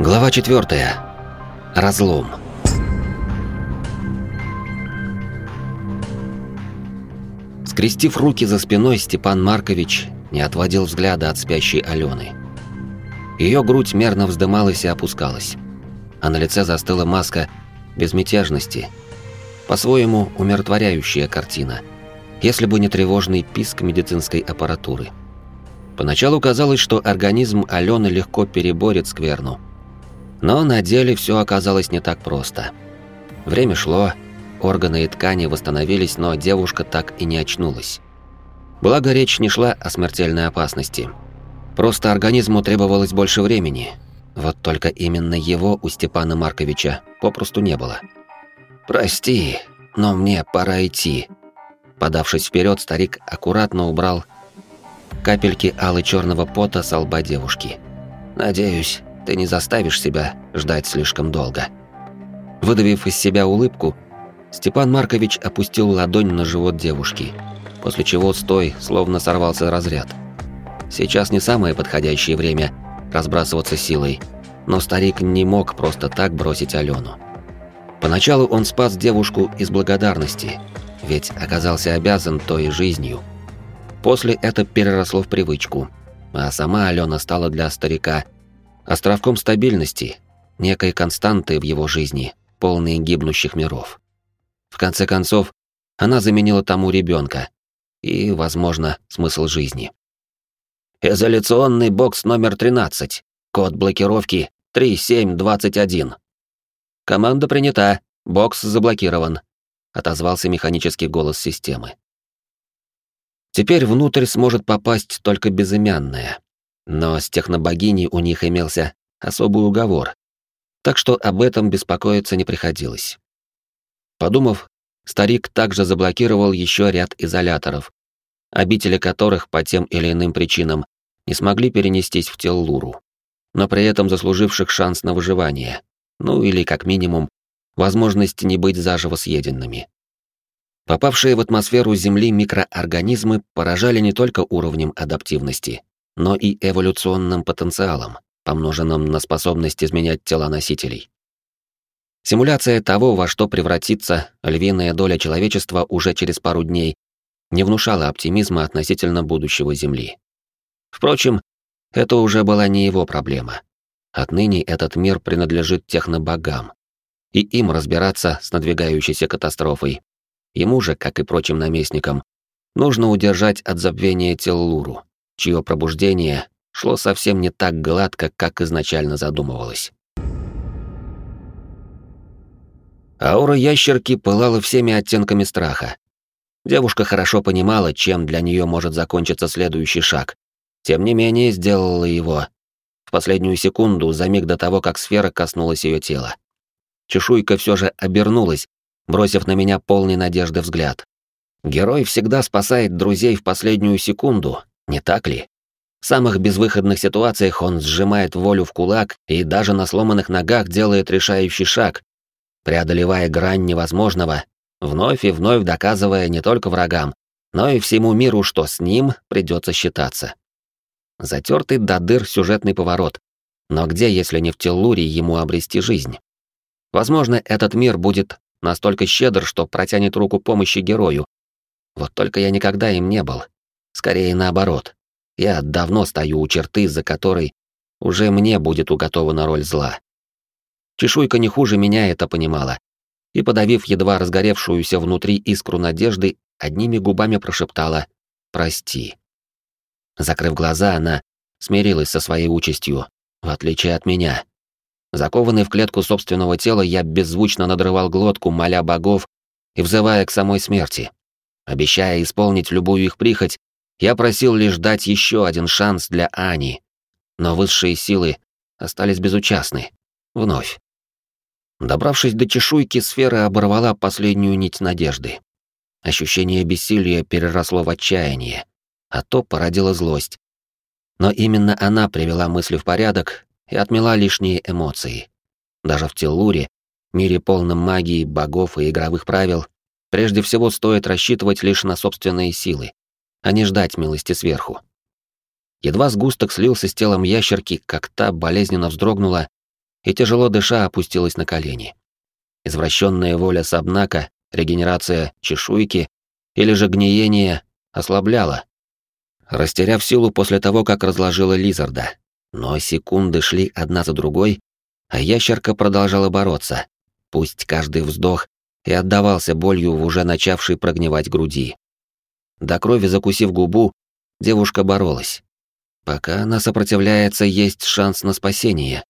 Глава 4. Разлом. Скрестив руки за спиной, Степан Маркович не отводил взгляда от спящей Алены. Ее грудь мерно вздымалась и опускалась, а на лице застыла маска безмятежности, по-своему умиротворяющая картина, если бы не тревожный писк медицинской аппаратуры. Поначалу казалось, что организм Алены легко переборет скверну, но на деле все оказалось не так просто. Время шло, органы и ткани восстановились, но девушка так и не очнулась. Благо речь не шла о смертельной опасности. Просто организму требовалось больше времени. Вот только именно его у Степана Марковича попросту не было. «Прости, но мне пора идти». Подавшись вперед, старик аккуратно убрал капельки алы черного пота с лба девушки. «Надеюсь, ты не заставишь себя ждать слишком долго». Выдавив из себя улыбку, Степан Маркович опустил ладонь на живот девушки, после чего стой словно сорвался разряд. Сейчас не самое подходящее время разбрасываться силой, но старик не мог просто так бросить Алену. Поначалу он спас девушку из благодарности, ведь оказался обязан той жизнью. После это переросло в привычку, а сама Алена стала для старика островком стабильности, некой константой в его жизни, полной гибнущих миров. В конце концов, она заменила тому ребенка и, возможно, смысл жизни. Изоляционный бокс номер 13. Код блокировки 3721. Команда принята. Бокс заблокирован, отозвался механический голос системы. Теперь внутрь сможет попасть только безымянная. Но с технобогиней у них имелся особый уговор, так что об этом беспокоиться не приходилось. Подумав, старик также заблокировал еще ряд изоляторов, обители которых по тем или иным причинам не смогли перенестись в Теллуру, но при этом заслуживших шанс на выживание, ну или, как минимум, возможность не быть заживо съеденными. Попавшие в атмосферу Земли микроорганизмы поражали не только уровнем адаптивности, но и эволюционным потенциалом, помноженным на способность изменять тела носителей. Симуляция того, во что превратится львиная доля человечества уже через пару дней, не внушала оптимизма относительно будущего Земли. Впрочем, это уже была не его проблема. Отныне этот мир принадлежит технобогам, и им разбираться с надвигающейся катастрофой. Ему же, как и прочим наместникам, нужно удержать от забвения Теллуру, чье пробуждение шло совсем не так гладко, как изначально задумывалось. Аура ящерки пылала всеми оттенками страха. Девушка хорошо понимала, чем для нее может закончиться следующий шаг. Тем не менее, сделала его. В последнюю секунду, за миг до того, как сфера коснулась ее тела. Чешуйка все же обернулась, бросив на меня полный надежды взгляд. Герой всегда спасает друзей в последнюю секунду, не так ли? В самых безвыходных ситуациях он сжимает волю в кулак и даже на сломанных ногах делает решающий шаг, преодолевая грань невозможного, вновь и вновь доказывая не только врагам, но и всему миру, что с ним придется считаться. Затертый до дыр сюжетный поворот. Но где, если не в Теллуре, ему обрести жизнь? Возможно, этот мир будет настолько щедр, что протянет руку помощи герою. Вот только я никогда им не был. Скорее наоборот. Я давно стою у черты, за которой уже мне будет уготована роль зла. Чешуйка не хуже меня это понимала. И, подавив едва разгоревшуюся внутри искру надежды, одними губами прошептала «Прости». Закрыв глаза, она смирилась со своей участью, в отличие от меня. Закованный в клетку собственного тела, я беззвучно надрывал глотку, моля богов и взывая к самой смерти. Обещая исполнить любую их прихоть, я просил лишь дать еще один шанс для Ани. Но высшие силы остались безучастны. Вновь. Добравшись до чешуйки, сфера оборвала последнюю нить надежды. Ощущение бессилия переросло в отчаяние а то породила злость. Но именно она привела мысли в порядок и отмела лишние эмоции. Даже в Теллуре, мире полном магии, богов и игровых правил, прежде всего стоит рассчитывать лишь на собственные силы, а не ждать милости сверху. Едва сгусток слился с телом ящерки, как та болезненно вздрогнула и тяжело дыша опустилась на колени. Извращенная воля Сабнака, регенерация чешуйки или же гниение ослабляла, растеряв силу после того, как разложила Лизарда. Но секунды шли одна за другой, а ящерка продолжала бороться, пусть каждый вздох и отдавался болью в уже начавшей прогнивать груди. До крови закусив губу, девушка боролась. Пока она сопротивляется, есть шанс на спасение.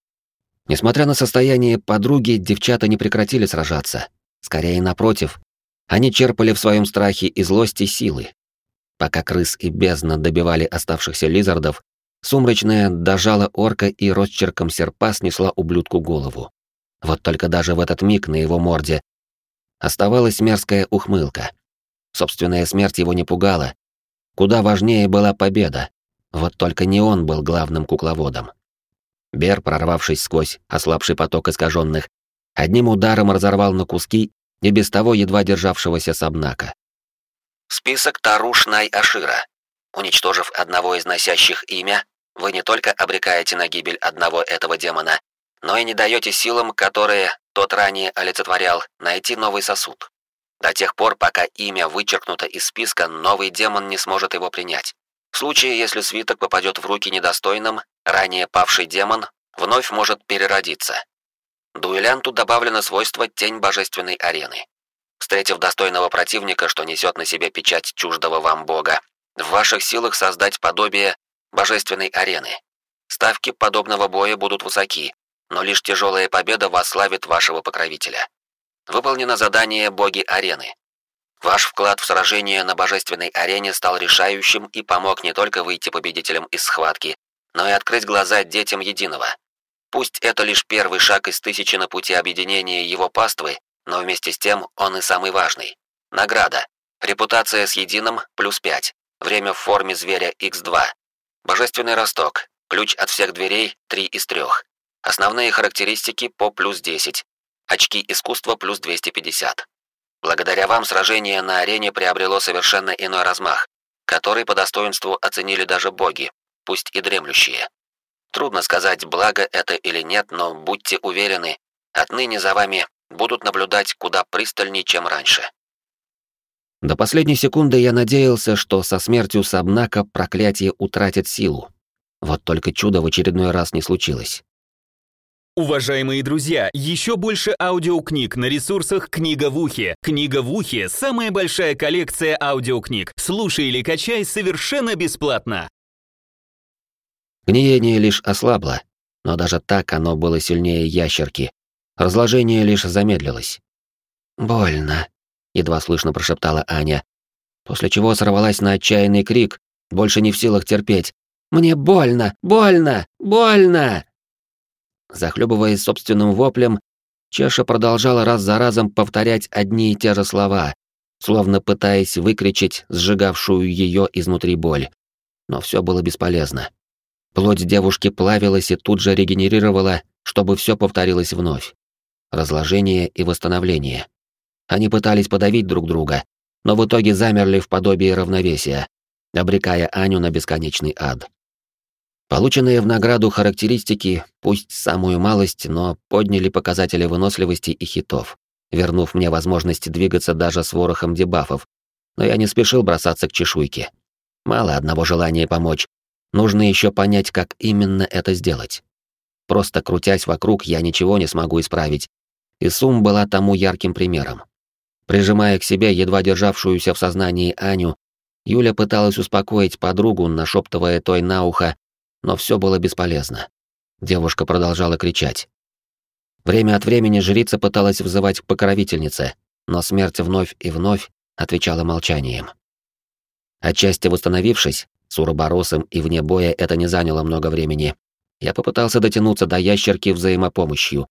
Несмотря на состояние подруги, девчата не прекратили сражаться. Скорее, напротив, они черпали в своем страхе и злости силы. Пока крыс и бездна добивали оставшихся лизардов, сумрачная дожала орка и росчерком серпа снесла ублюдку голову. Вот только даже в этот миг на его морде оставалась мерзкая ухмылка. Собственная смерть его не пугала. Куда важнее была победа. Вот только не он был главным кукловодом. Бер, прорвавшись сквозь ослабший поток искаженных, одним ударом разорвал на куски и без того едва державшегося Сабнака. Список Таруш Най-Ашира. Уничтожив одного из носящих имя, вы не только обрекаете на гибель одного этого демона, но и не даете силам, которые тот ранее олицетворял, найти новый сосуд. До тех пор, пока имя вычеркнуто из списка, новый демон не сможет его принять. В случае, если свиток попадет в руки недостойным, ранее павший демон вновь может переродиться. Дуэлянту добавлено свойство «Тень божественной арены». Встретив достойного противника, что несет на себе печать чуждого вам бога, в ваших силах создать подобие божественной арены. Ставки подобного боя будут высоки, но лишь тяжелая победа восславит вашего покровителя. Выполнено задание боги арены. Ваш вклад в сражение на божественной арене стал решающим и помог не только выйти победителем из схватки, но и открыть глаза детям единого. Пусть это лишь первый шаг из тысячи на пути объединения его паствы, но вместе с тем он и самый важный. Награда. Репутация с единым плюс 5. Время в форме зверя X2. Божественный росток. Ключ от всех дверей 3 из 3. Основные характеристики по плюс 10. Очки искусства плюс 250. Благодаря вам сражение на арене приобрело совершенно иной размах, который по достоинству оценили даже боги, пусть и дремлющие. Трудно сказать, благо это или нет, но будьте уверены, отныне за вами будут наблюдать куда пристальнее, чем раньше. До последней секунды я надеялся, что со смертью Сабнака проклятие утратит силу. Вот только чудо в очередной раз не случилось. Уважаемые друзья, еще больше аудиокниг на ресурсах «Книга в ухе». «Книга в ухе» — самая большая коллекция аудиокниг. Слушай или качай совершенно бесплатно. Гниение лишь ослабло, но даже так оно было сильнее ящерки. Разложение лишь замедлилось. «Больно», — едва слышно прошептала Аня, после чего сорвалась на отчаянный крик, больше не в силах терпеть. «Мне больно! Больно! Больно!» Захлебываясь собственным воплем, Чеша продолжала раз за разом повторять одни и те же слова, словно пытаясь выкричать сжигавшую ее изнутри боль. Но все было бесполезно. Плоть девушки плавилась и тут же регенерировала, чтобы все повторилось вновь. Разложение и восстановление. Они пытались подавить друг друга, но в итоге замерли в подобии равновесия, обрекая Аню на бесконечный ад. Полученные в награду характеристики, пусть самую малость, но подняли показатели выносливости и хитов, вернув мне возможность двигаться даже с ворохом дебафов, но я не спешил бросаться к чешуйке. Мало одного желания помочь, нужно еще понять, как именно это сделать. Просто крутясь вокруг, я ничего не смогу исправить, и Сум была тому ярким примером. Прижимая к себе едва державшуюся в сознании Аню, Юля пыталась успокоить подругу, нашептывая той на ухо, но все было бесполезно. Девушка продолжала кричать. Время от времени жрица пыталась взывать к покровительнице, но смерть вновь и вновь отвечала молчанием. Отчасти восстановившись, с уроборосом и вне боя это не заняло много времени, я попытался дотянуться до ящерки взаимопомощью,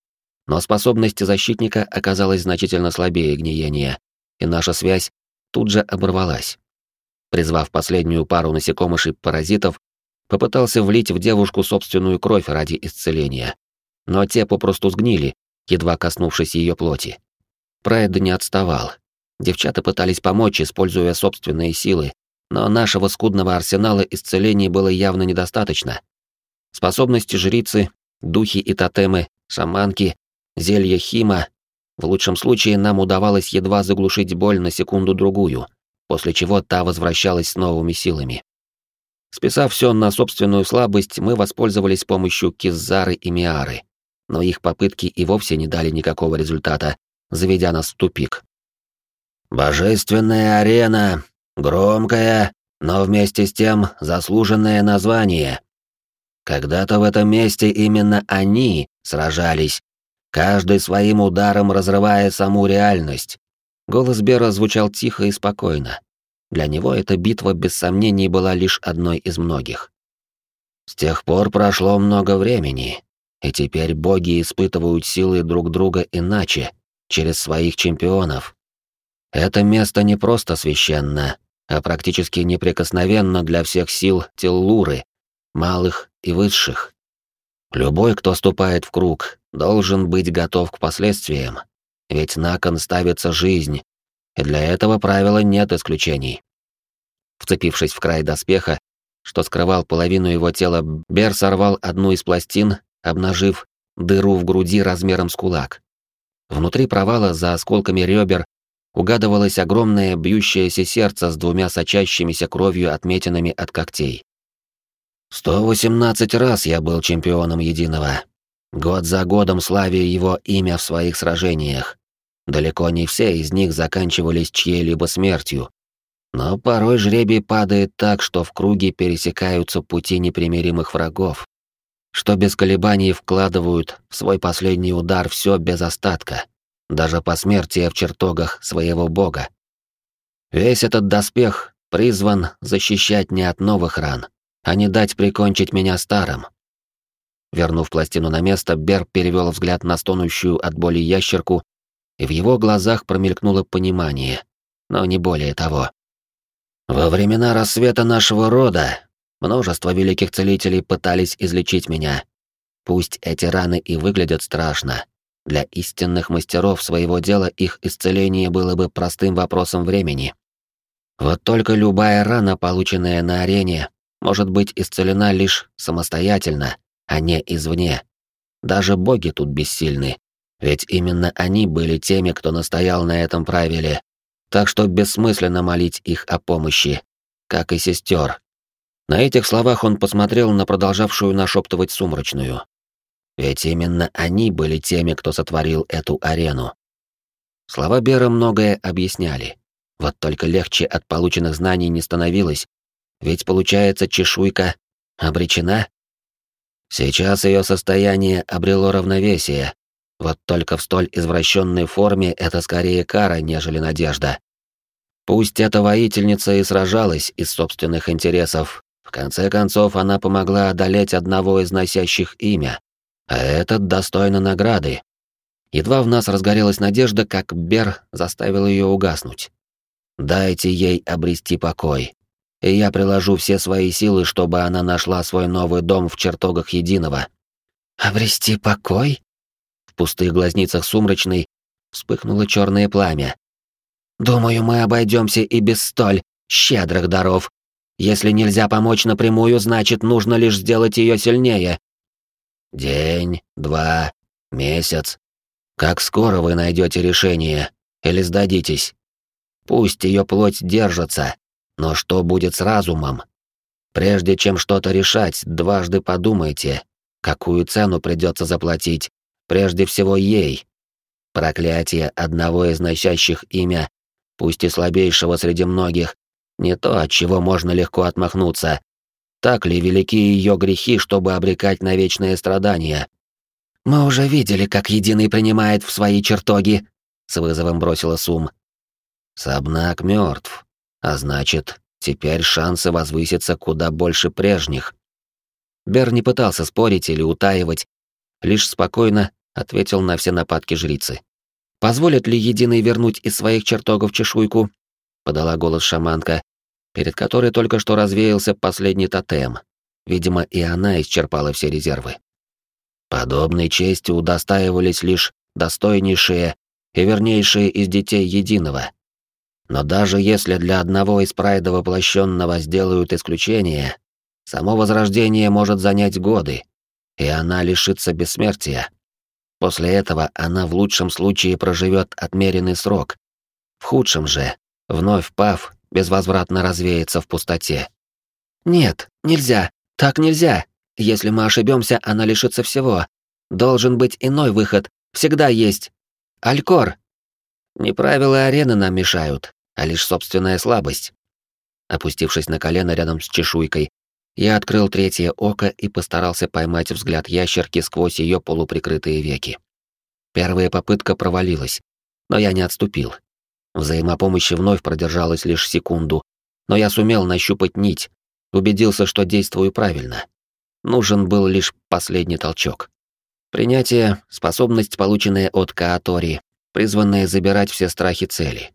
но способность защитника оказалась значительно слабее гниения, и наша связь тут же оборвалась. Призвав последнюю пару насекомышей-паразитов, попытался влить в девушку собственную кровь ради исцеления. Но те попросту сгнили, едва коснувшись ее плоти. Прайд не отставал. Девчата пытались помочь, используя собственные силы, но нашего скудного арсенала исцелений было явно недостаточно. Способности жрицы, духи и тотемы шаманки, зелья хима. В лучшем случае нам удавалось едва заглушить боль на секунду-другую, после чего та возвращалась с новыми силами. Списав все на собственную слабость, мы воспользовались помощью Киззары и Миары, но их попытки и вовсе не дали никакого результата, заведя нас в тупик. «Божественная арена, громкая, но вместе с тем заслуженное название. Когда-то в этом месте именно они сражались, каждый своим ударом разрывая саму реальность. Голос Бера звучал тихо и спокойно. Для него эта битва без сомнений была лишь одной из многих. С тех пор прошло много времени, и теперь боги испытывают силы друг друга иначе, через своих чемпионов. Это место не просто священно, а практически неприкосновенно для всех сил Теллуры, малых и высших. Любой, кто ступает в круг, должен быть готов к последствиям, ведь на кон ставится жизнь, для этого правила нет исключений. Вцепившись в край доспеха, что скрывал половину его тела, Бер сорвал одну из пластин, обнажив дыру в груди размером с кулак. Внутри провала за осколками ребер угадывалось огромное бьющееся сердце с двумя сочащимися кровью отметинами от когтей. «Сто восемнадцать раз я был чемпионом Единого. Год за годом славя его имя в своих сражениях. Далеко не все из них заканчивались чьей-либо смертью. Но порой жребий падает так, что в круге пересекаются пути непримиримых врагов, что без колебаний вкладывают в свой последний удар все без остатка даже посмертие в чертогах своего бога. Весь этот доспех призван защищать не от новых ран, а не дать прикончить меня старым. Вернув пластину на место, Бер перевел взгляд на стонущую от боли ящерку, и в его глазах промелькнуло понимание, но не более того. Во времена рассвета нашего рода множество великих целителей пытались излечить меня. Пусть эти раны и выглядят страшно, для истинных мастеров своего дела их исцеление было бы простым вопросом времени. Вот только любая рана, полученная на арене, может быть исцелена лишь самостоятельно, а не извне. Даже боги тут бессильны, ведь именно они были теми, кто настоял на этом правиле, так что бессмысленно молить их о помощи, как и сестер. На этих словах он посмотрел на продолжавшую нашептывать сумрачную. Ведь именно они были теми, кто сотворил эту арену. Слова Бера многое объясняли. Вот только легче от полученных знаний не становилось, ведь получается чешуйка обречена. Сейчас ее состояние обрело равновесие, вот только в столь извращенной форме это скорее кара, нежели надежда. Пусть эта воительница и сражалась из собственных интересов, в конце концов она помогла одолеть одного из носящих имя, а этот достойно награды. Едва в нас разгорелась надежда, как Бер заставил ее угаснуть. Дайте ей обрести покой, и я приложу все свои силы, чтобы она нашла свой новый дом в чертогах Единого. Обрести покой? Пустых глазницах сумрачной вспыхнуло черное пламя. Думаю, мы обойдемся и без столь щедрых даров. Если нельзя помочь напрямую, значит, нужно лишь сделать ее сильнее. День, два, месяц. Как скоро вы найдете решение или сдадитесь? Пусть ее плоть держится, но что будет с разумом? Прежде чем что-то решать, дважды подумайте, какую цену придется заплатить, прежде всего ей. Проклятие одного из носящих имя, пусть и слабейшего среди многих, не то, от чего можно легко отмахнуться, так ли велики ее грехи, чтобы обрекать на вечные страдания? Мы уже видели, как Единый принимает в свои чертоги, с вызовом бросила Сум. Сабнак мертв, а значит, теперь шансы возвыситься куда больше прежних. Бер не пытался спорить или утаивать, лишь спокойно ответил на все нападки жрицы. «Позволит ли Единый вернуть из своих чертогов чешуйку?» — подала голос шаманка, перед которой только что развеялся последний тотем. Видимо, и она исчерпала все резервы. Подобной чести удостаивались лишь достойнейшие и вернейшие из детей Единого. Но даже если для одного из прайда воплощенного сделают исключение, само возрождение может занять годы, и она лишится бессмертия. После этого она в лучшем случае проживет отмеренный срок. В худшем же, вновь пав, безвозвратно развеется в пустоте. Нет, нельзя. Так нельзя. Если мы ошибемся, она лишится всего. Должен быть иной выход. Всегда есть. Алькор. Не правила арены нам мешают, а лишь собственная слабость. Опустившись на колено рядом с чешуйкой, я открыл третье око и постарался поймать взгляд ящерки сквозь ее полуприкрытые веки. Первая попытка провалилась, но я не отступил. Взаимопомощь вновь продержалась лишь секунду, но я сумел нащупать нить, убедился, что действую правильно. Нужен был лишь последний толчок. Принятие — способность, полученная от Каатори, призванная забирать все страхи цели.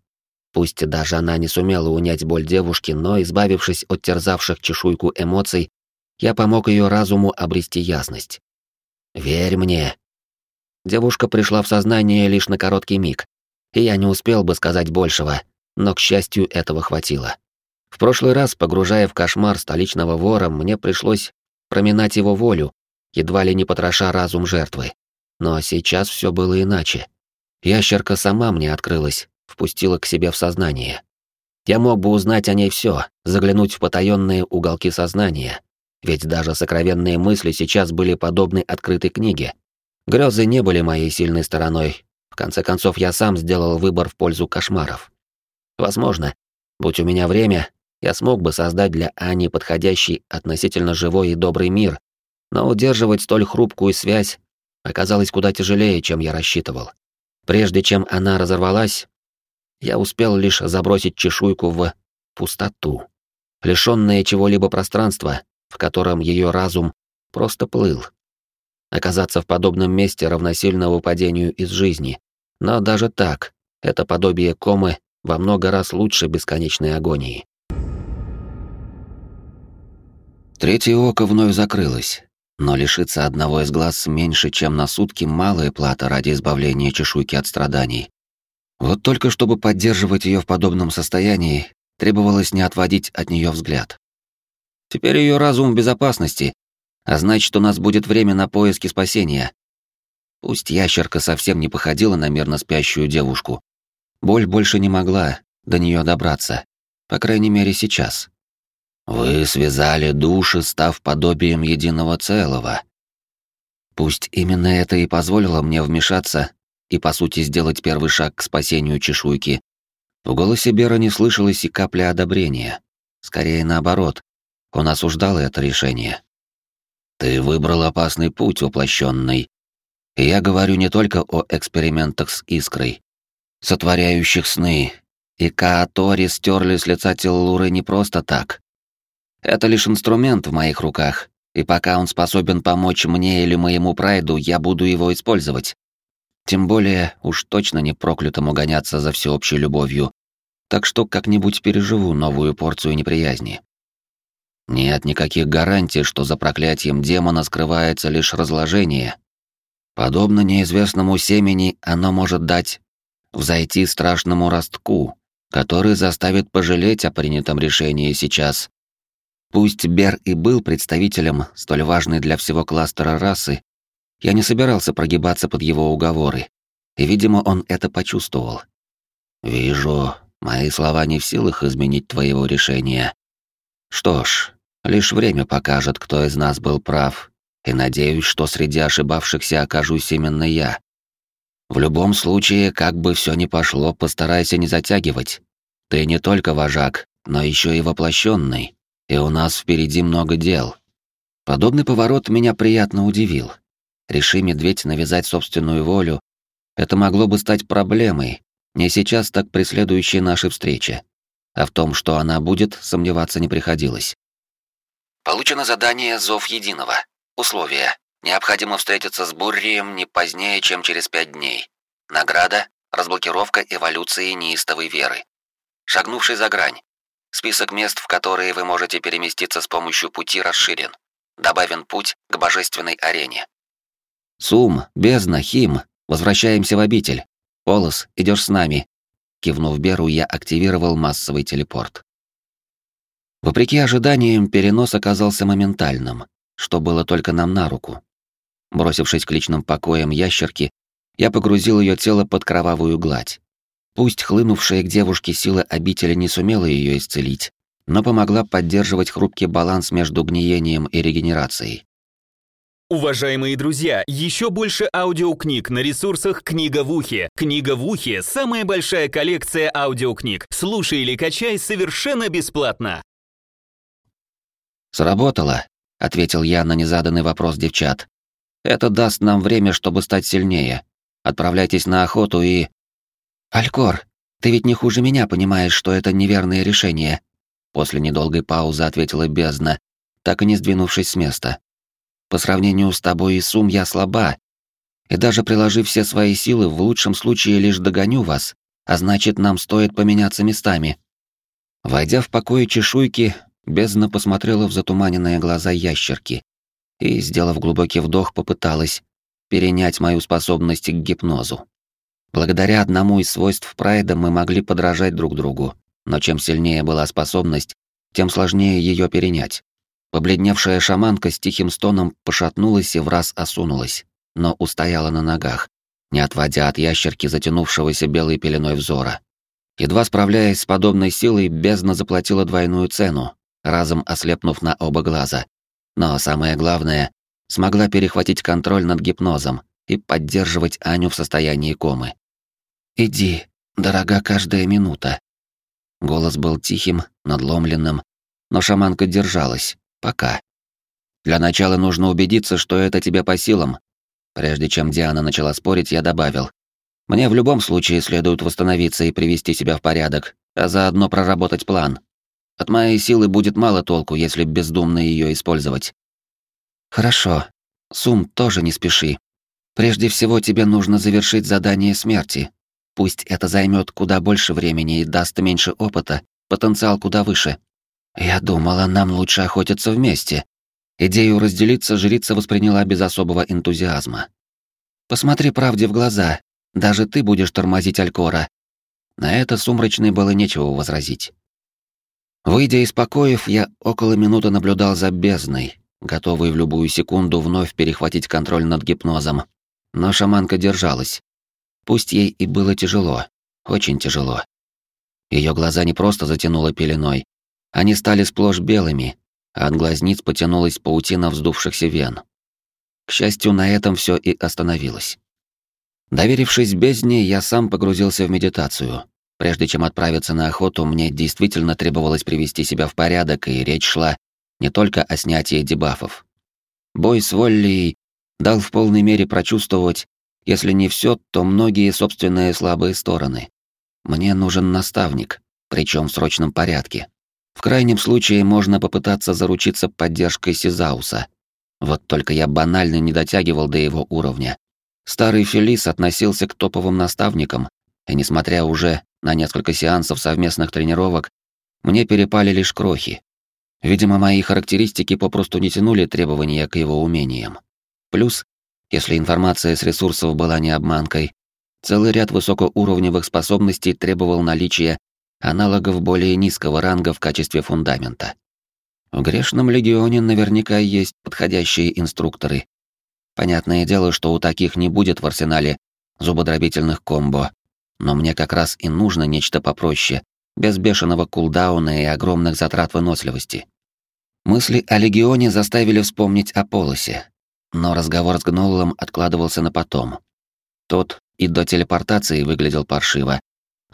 Пусть даже она не сумела унять боль девушки, но, избавившись от терзавших чешуйку эмоций, я помог ее разуму обрести ясность. «Верь мне». Девушка пришла в сознание лишь на короткий миг, и я не успел бы сказать большего, но, к счастью, этого хватило. В прошлый раз, погружая в кошмар столичного вора, мне пришлось проминать его волю, едва ли не потроша разум жертвы. Но сейчас все было иначе. Ящерка сама мне открылась, впустила к себе в сознание. Я мог бы узнать о ней все, заглянуть в потаенные уголки сознания, ведь даже сокровенные мысли сейчас были подобны открытой книге. Грезы не были моей сильной стороной. В конце концов, я сам сделал выбор в пользу кошмаров. Возможно, будь у меня время, я смог бы создать для Ани подходящий относительно живой и добрый мир, но удерживать столь хрупкую связь оказалось куда тяжелее, чем я рассчитывал. Прежде чем она разорвалась, я успел лишь забросить чешуйку в пустоту, лишённое чего-либо пространства, в котором ее разум просто плыл. Оказаться в подобном месте равносильно выпадению из жизни, но даже так, это подобие комы во много раз лучше бесконечной агонии. Третье око вновь закрылось, но лишиться одного из глаз меньше, чем на сутки, малая плата ради избавления чешуйки от страданий. Вот только чтобы поддерживать ее в подобном состоянии, требовалось не отводить от нее взгляд. Теперь ее разум в безопасности, а значит, у нас будет время на поиски спасения. Пусть ящерка совсем не походила на мирно спящую девушку. Боль больше не могла до нее добраться, по крайней мере сейчас. Вы связали души, став подобием единого целого. Пусть именно это и позволило мне вмешаться и, по сути, сделать первый шаг к спасению чешуйки. В голосе Бера не слышалось и капли одобрения. Скорее наоборот, он осуждал это решение. «Ты выбрал опасный путь, воплощенный. И я говорю не только о экспериментах с искрой, сотворяющих сны, и Каатори стерли с лица Теллуры не просто так. Это лишь инструмент в моих руках, и пока он способен помочь мне или моему прайду, я буду его использовать. Тем более, уж точно не проклятому гоняться за всеобщей любовью, так что как-нибудь переживу новую порцию неприязни. Нет никаких гарантий, что за проклятием демона скрывается лишь разложение. Подобно неизвестному семени, оно может дать взойти страшному ростку, который заставит пожалеть о принятом решении сейчас. Пусть Бер и был представителем столь важной для всего кластера расы, я не собирался прогибаться под его уговоры, и, видимо, он это почувствовал. «Вижу, мои слова не в силах изменить твоего решения. Что ж, лишь время покажет, кто из нас был прав, и надеюсь, что среди ошибавшихся окажусь именно я. В любом случае, как бы все ни пошло, постарайся не затягивать. Ты не только вожак, но еще и воплощенный, и у нас впереди много дел». Подобный поворот меня приятно удивил. Реши медведь навязать собственную волю, это могло бы стать проблемой, не сейчас, так при следующей нашей встрече. А в том, что она будет, сомневаться не приходилось. Получено задание «Зов Единого». Условия. Необходимо встретиться с Буррием не позднее, чем через пять дней. Награда — разблокировка эволюции неистовой веры. Шагнувший за грань. Список мест, в которые вы можете переместиться с помощью пути, расширен. Добавен путь к божественной арене. «Сум, бездна, Хим, возвращаемся в обитель. Полос, идешь с нами». Кивнув Беру, я активировал массовый телепорт. Вопреки ожиданиям, перенос оказался моментальным, что было только нам на руку. Бросившись к личным покоям ящерки, я погрузил ее тело под кровавую гладь. Пусть хлынувшая к девушке сила обители не сумела ее исцелить, но помогла поддерживать хрупкий баланс между гниением и регенерацией. Уважаемые друзья, еще больше аудиокниг на ресурсах «Книга в ухе». «Книга в ухе» — самая большая коллекция аудиокниг. Слушай или качай совершенно бесплатно. «Сработало», — ответил я на незаданный вопрос девчат. «Это даст нам время, чтобы стать сильнее. Отправляйтесь на охоту и...» «Алькор, ты ведь не хуже меня понимаешь, что это неверное решение», После недолгой паузы ответила бездна, так и не сдвинувшись с места. По сравнению с тобой и Сум я слаба, и даже приложив все свои силы, в лучшем случае лишь догоню вас, а значит, нам стоит поменяться местами. Войдя в покои чешуйки, бездна посмотрела в затуманенные глаза ящерки и, сделав глубокий вдох, попыталась перенять мою способность к гипнозу. Благодаря одному из свойств Прайда мы могли подражать друг другу, но чем сильнее была способность, тем сложнее ее перенять. Побледневшая шаманка с тихим стоном пошатнулась и враз осунулась, но устояла на ногах, не отводя от ящерки затянувшегося белой пеленой взора. Едва справляясь с подобной силой, бездна заплатила двойную цену, разом ослепнув на оба глаза. Но самое главное, смогла перехватить контроль над гипнозом и поддерживать Аню в состоянии комы. «Иди, дорога каждая минута», Голос был тихим, надломленным, но шаманка держалась. Пока. Для начала нужно убедиться, что это тебе по силам. Прежде чем Диана начала спорить, я добавил. Мне в любом случае следует восстановиться и привести себя в порядок, а заодно проработать план. От моей силы будет мало толку, если бездумно ее использовать. Хорошо. Сум, тоже не спеши. Прежде всего тебе нужно завершить задание смерти, Пусть это займет куда больше времени и даст меньше опыта, потенциал куда выше. Я думала, нам лучше охотиться вместе. Идею разделиться жрица восприняла без особого энтузиазма. Посмотри правде в глаза, даже ты будешь тормозить Алькора. На это сумрачной было нечего возразить. Выйдя из покоев, я около минуты наблюдал за бездной, готовый в любую секунду вновь перехватить контроль над гипнозом. Но шаманка держалась, Пусть ей и было тяжело, очень тяжело. Ее глаза не просто затянуло пеленой, они стали сплошь белыми, а от глазниц потянулась паутина вздувшихся вен. К счастью, на этом все и остановилось. Доверившись бездне, я сам погрузился в медитацию. Прежде чем отправиться на охоту, мне действительно требовалось привести себя в порядок, и речь шла не только о снятии дебафов. Бой с Воллией дал в полной мере прочувствовать, если не все, то многие собственные слабые стороны. Мне нужен наставник, причем в срочном порядке. В крайнем случае можно попытаться заручиться поддержкой Сизауса. Вот только я банально не дотягивал до его уровня. Старый Фелис относился к топовым наставникам, и несмотря уже на несколько сеансов совместных тренировок, мне перепали лишь крохи. Видимо, мои характеристики попросту не тянули требования к его умениям. Плюс если информация с ресурсов была не обманкой, целый ряд высокоуровневых способностей требовал наличия аналогов более низкого ранга в качестве фундамента. В грешном легионе наверняка есть подходящие инструкторы. Понятное дело, что у таких не будет в арсенале зубодробительных комбо, но мне как раз и нужно нечто попроще, без бешеного кулдауна и огромных затрат выносливости. Мысли о легионе заставили вспомнить о полосе, но разговор с Гноллом откладывался на потом. Тот и до телепортации выглядел паршиво,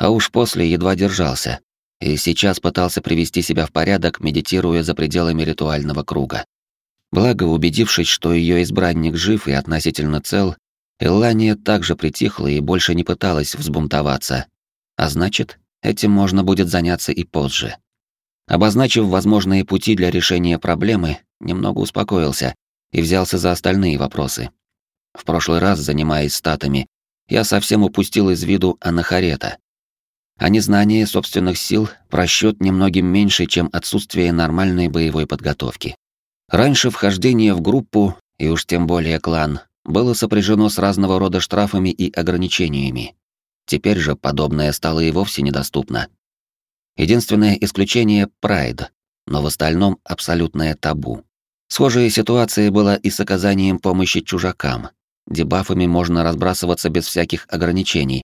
а уж после едва держался, и сейчас пытался привести себя в порядок, медитируя за пределами ритуального круга. Благо, убедившись, что ее избранник жив и относительно цел, Эллания также притихла и больше не пыталась взбунтоваться. А значит, этим можно будет заняться и позже. Обозначив возможные пути для решения проблемы, немного успокоился и взялся за остальные вопросы. В прошлый раз, занимаясь статами, я совсем упустил из виду анахарета. А незнание собственных сил просчет немногим меньше, чем отсутствие нормальной боевой подготовки. Раньше вхождение в группу, и уж тем более клан, было сопряжено с разного рода штрафами и ограничениями. Теперь же подобное стало и вовсе недоступно. Единственное исключение — прайд, но в остальном абсолютное табу. Схожая ситуация была и с оказанием помощи чужакам. Дебафами можно разбрасываться без всяких ограничений,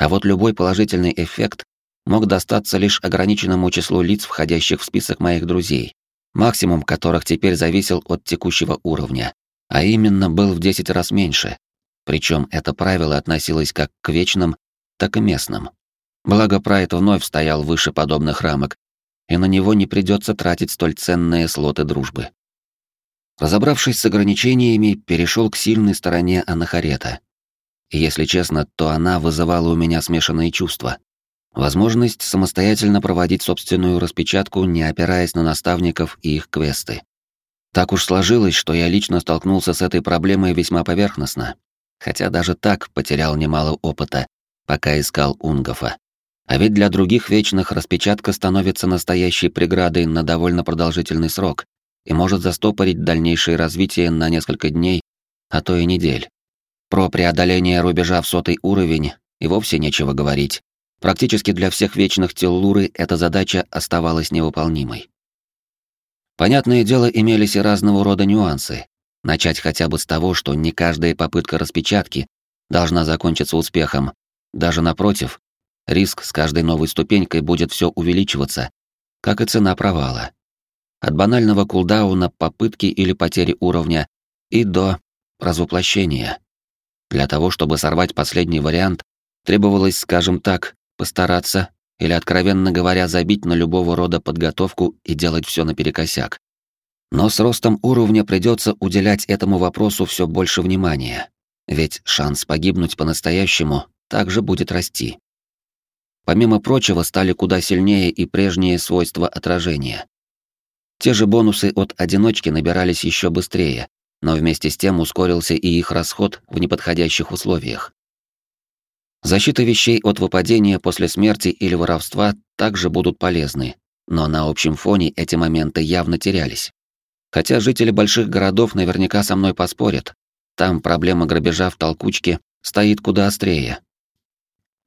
а вот любой положительный эффект мог достаться лишь ограниченному числу лиц, входящих в список моих друзей, максимум которых теперь зависел от текущего уровня, а именно был в 10 раз меньше. Причем это правило относилось как к вечным, так и местным. Благо Прайд вновь стоял выше подобных рамок, и на него не придется тратить столь ценные слоты дружбы. Разобравшись с ограничениями, перешел к сильной стороне Анахарета. И если честно, то она вызывала у меня смешанные чувства. Возможность самостоятельно проводить собственную распечатку, не опираясь на наставников и их квесты. Так уж сложилось, что я лично столкнулся с этой проблемой весьма поверхностно, хотя даже так потерял немало опыта, пока искал Унгофа. А ведь для других вечных распечатка становится настоящей преградой на довольно продолжительный срок, и может застопорить дальнейшее развитие на несколько дней, а то и недель. Про преодоление рубежа в сотый уровень и вовсе нечего говорить. Практически для всех вечных теллуры эта задача оставалась невыполнимой. Понятное дело, имелись и разного рода нюансы. Начать хотя бы с того, что не каждая попытка распечатки должна закончиться успехом. Даже напротив, риск с каждой новой ступенькой будет все увеличиваться, как и цена провала. От банального кулдауна, попытки или потери уровня и до развоплощения. Для того, чтобы сорвать последний вариант, требовалось, скажем так, постараться или, откровенно говоря, забить на любого рода подготовку и делать все наперекосяк. Но с ростом уровня придется уделять этому вопросу все больше внимания, ведь шанс погибнуть по-настоящему также будет расти. Помимо прочего, стали куда сильнее и прежние свойства отражения. Те же бонусы от одиночки набирались еще быстрее, но вместе с тем ускорился и их расход в неподходящих условиях. Защита вещей от выпадения после смерти или воровства также будут полезны, но на общем фоне эти моменты явно терялись. Хотя жители больших городов наверняка со мной поспорят, там проблема грабежа в толкучке стоит куда острее.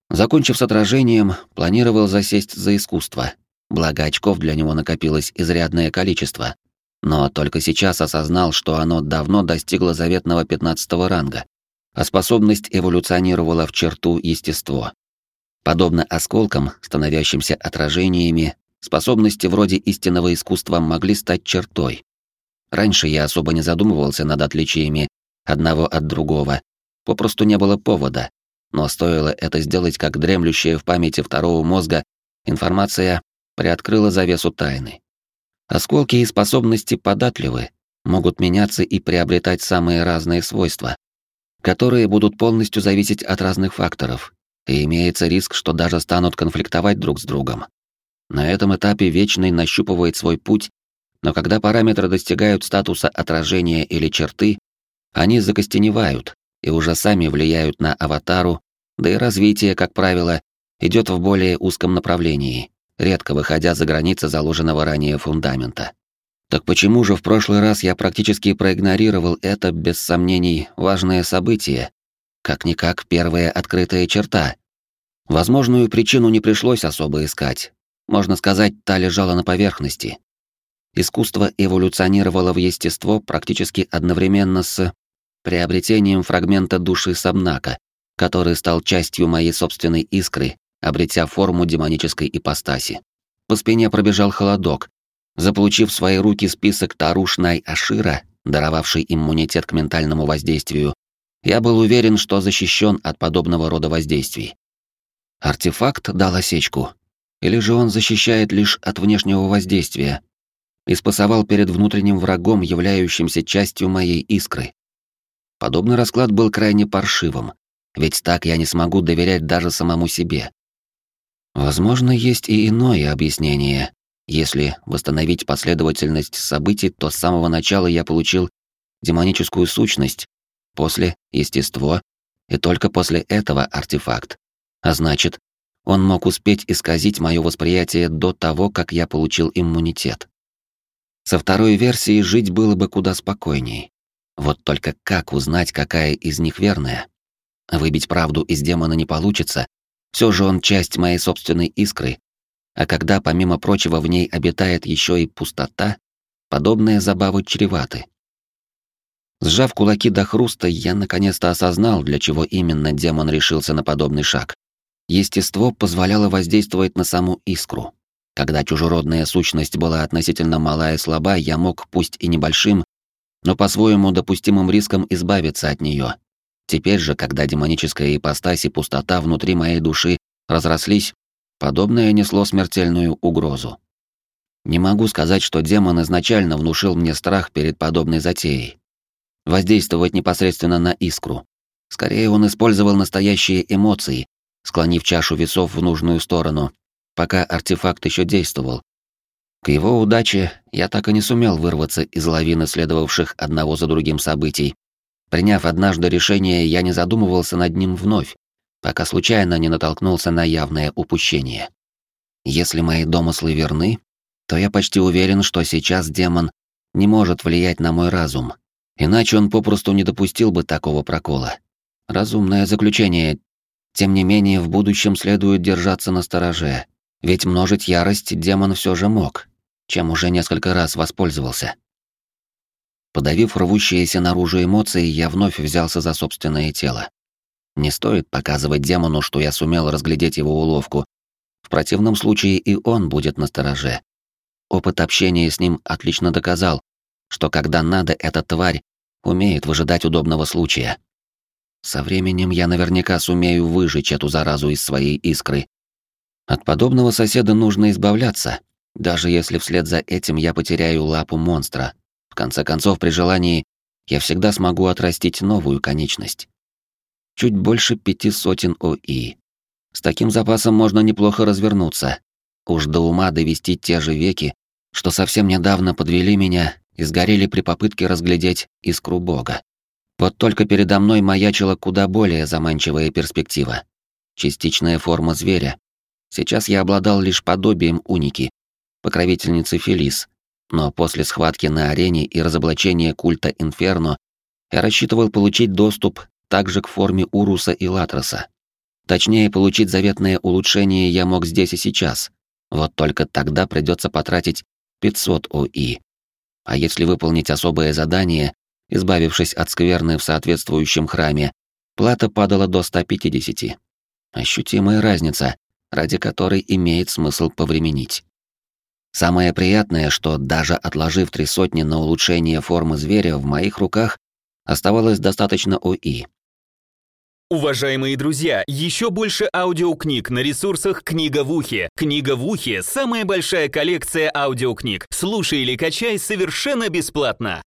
Закончив с отражением, планировал засесть за искусство, Благо очков для него накопилось изрядное количество. Но только сейчас осознал, что оно давно достигло заветного 15 ранга, а способность эволюционировала в черту естество. Подобно осколкам, становящимся отражениями, способности вроде истинного искусства могли стать чертой. Раньше я особо не задумывался над отличиями одного от другого, попросту не было повода, но стоило это сделать как дремлющая в памяти второго мозга информация приоткрыла завесу тайны. Осколки и способности податливы, могут меняться и приобретать самые разные свойства, которые будут полностью зависеть от разных факторов, и имеется риск, что даже станут конфликтовать друг с другом. На этом этапе Вечный нащупывает свой путь, но когда параметры достигают статуса отражения или черты, они закостеневают и уже сами влияют на аватару, да и развитие, как правило, идет в более узком направлении, редко выходя за границы заложенного ранее фундамента. Так почему же в прошлый раз я практически проигнорировал это, без сомнений, важное событие? Как-никак первая открытая черта. Возможную причину не пришлось особо искать. Можно сказать, та лежала на поверхности. Искусство эволюционировало в естество практически одновременно с приобретением фрагмента души Сабнака, который стал частью моей собственной искры обретя форму демонической ипостаси. По спине пробежал холодок. Заполучив в свои руки список Таруш Най-Ашира, даровавший иммунитет к ментальному воздействию, я был уверен, что защищен от подобного рода воздействий. Артефакт дал осечку. Или же он защищает лишь от внешнего воздействия? И спасовал перед внутренним врагом, являющимся частью моей искры. Подобный расклад был крайне паршивым, ведь так я не смогу доверять даже самому себе. Возможно, есть и иное объяснение. Если восстановить последовательность событий, то с самого начала я получил демоническую сущность, после — естество, и только после этого артефакт. А значит, он мог успеть исказить мое восприятие до того, как я получил иммунитет. Со второй версией жить было бы куда спокойней. Вот только как узнать, какая из них верная? Выбить правду из демона не получится, все же он часть моей собственной искры, а когда, помимо прочего, в ней обитает еще и пустота, Подобные забавы чреваты. Сжав кулаки до хруста, я наконец-то осознал, для чего именно демон решился на подобный шаг. Естество позволяло воздействовать на саму искру. Когда чужеродная сущность была относительно мала и слаба, я мог, пусть и небольшим, но по-своему допустимым риском избавиться от нее. Теперь же, когда демоническая ипостась и пустота внутри моей души разрослись, подобное несло смертельную угрозу. Не могу сказать, что демон изначально внушил мне страх перед подобной затеей. Воздействовать непосредственно на искру. Скорее, он использовал настоящие эмоции, склонив чашу весов в нужную сторону, пока артефакт еще действовал. К его удаче я так и не сумел вырваться из лавины следовавших одного за другим событий. Приняв однажды решение, я не задумывался над ним вновь, пока случайно не натолкнулся на явное упущение. Если мои домыслы верны, то я почти уверен, что сейчас демон не может влиять на мой разум, иначе он попросту не допустил бы такого прокола. Разумное заключение. Тем не менее, в будущем следует держаться на стороже, ведь множить ярость демон все же мог, чем уже несколько раз воспользовался. Подавив рвущиеся наружу эмоции, я вновь взялся за собственное тело. Не стоит показывать демону, что я сумел разглядеть его уловку. В противном случае и он будет настороже. Опыт общения с ним отлично доказал, что когда надо, эта тварь умеет выжидать удобного случая. Со временем я наверняка сумею выжечь эту заразу из своей искры, от подобного соседа нужно избавляться, даже если вслед за этим я потеряю лапу монстра. В конце концов, при желании, я всегда смогу отрастить новую конечность. Чуть больше пяти сотен ОИ. С таким запасом можно неплохо развернуться. Уж до ума довести те же веки, что совсем недавно подвели меня и сгорели при попытке разглядеть искру бога. Вот только передо мной маячила куда более заманчивая перспектива. Частичная форма зверя, Сейчас я обладал лишь подобием уники, покровительницы Фелис, но после схватки на арене и разоблачения культа Инферно я рассчитывал получить доступ также к форме Уруса и Латроса. Точнее, получить заветное улучшение я мог здесь и сейчас. Вот только тогда придется потратить 500 ОИ. А если выполнить особое задание, избавившись от скверны в соответствующем храме, плата падала до 150. Ощутимая разница, ради которой имеет смысл повременить. Самое приятное, что даже отложив три сотни на улучшение формы зверя, в моих руках оставалось достаточно ОИ. Уважаемые друзья, еще больше аудиокниг на ресурсах «Книга в ухе». «Книга в ухе» — самая большая коллекция аудиокниг. Слушай или качай совершенно бесплатно.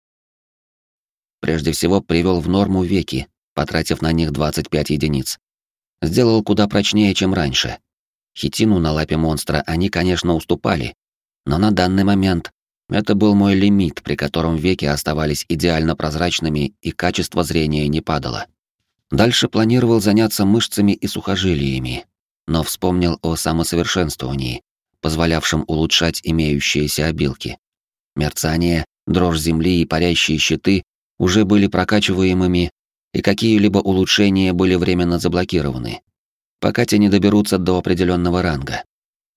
Прежде всего привел в норму веки, потратив на них 25 единиц. Сделал куда прочнее, чем раньше. Хитину на лапе монстра они, конечно, уступали, но на данный момент это был мой лимит, при котором веки оставались идеально прозрачными и качество зрения не падало. Дальше планировал заняться мышцами и сухожилиями, но вспомнил о самосовершенствовании, позволявшем улучшать имеющиеся обилки. Мерцание, дрожь земли и парящие щиты уже были прокачиваемыми, и какие-либо улучшения были временно заблокированы пока те не доберутся до определенного ранга.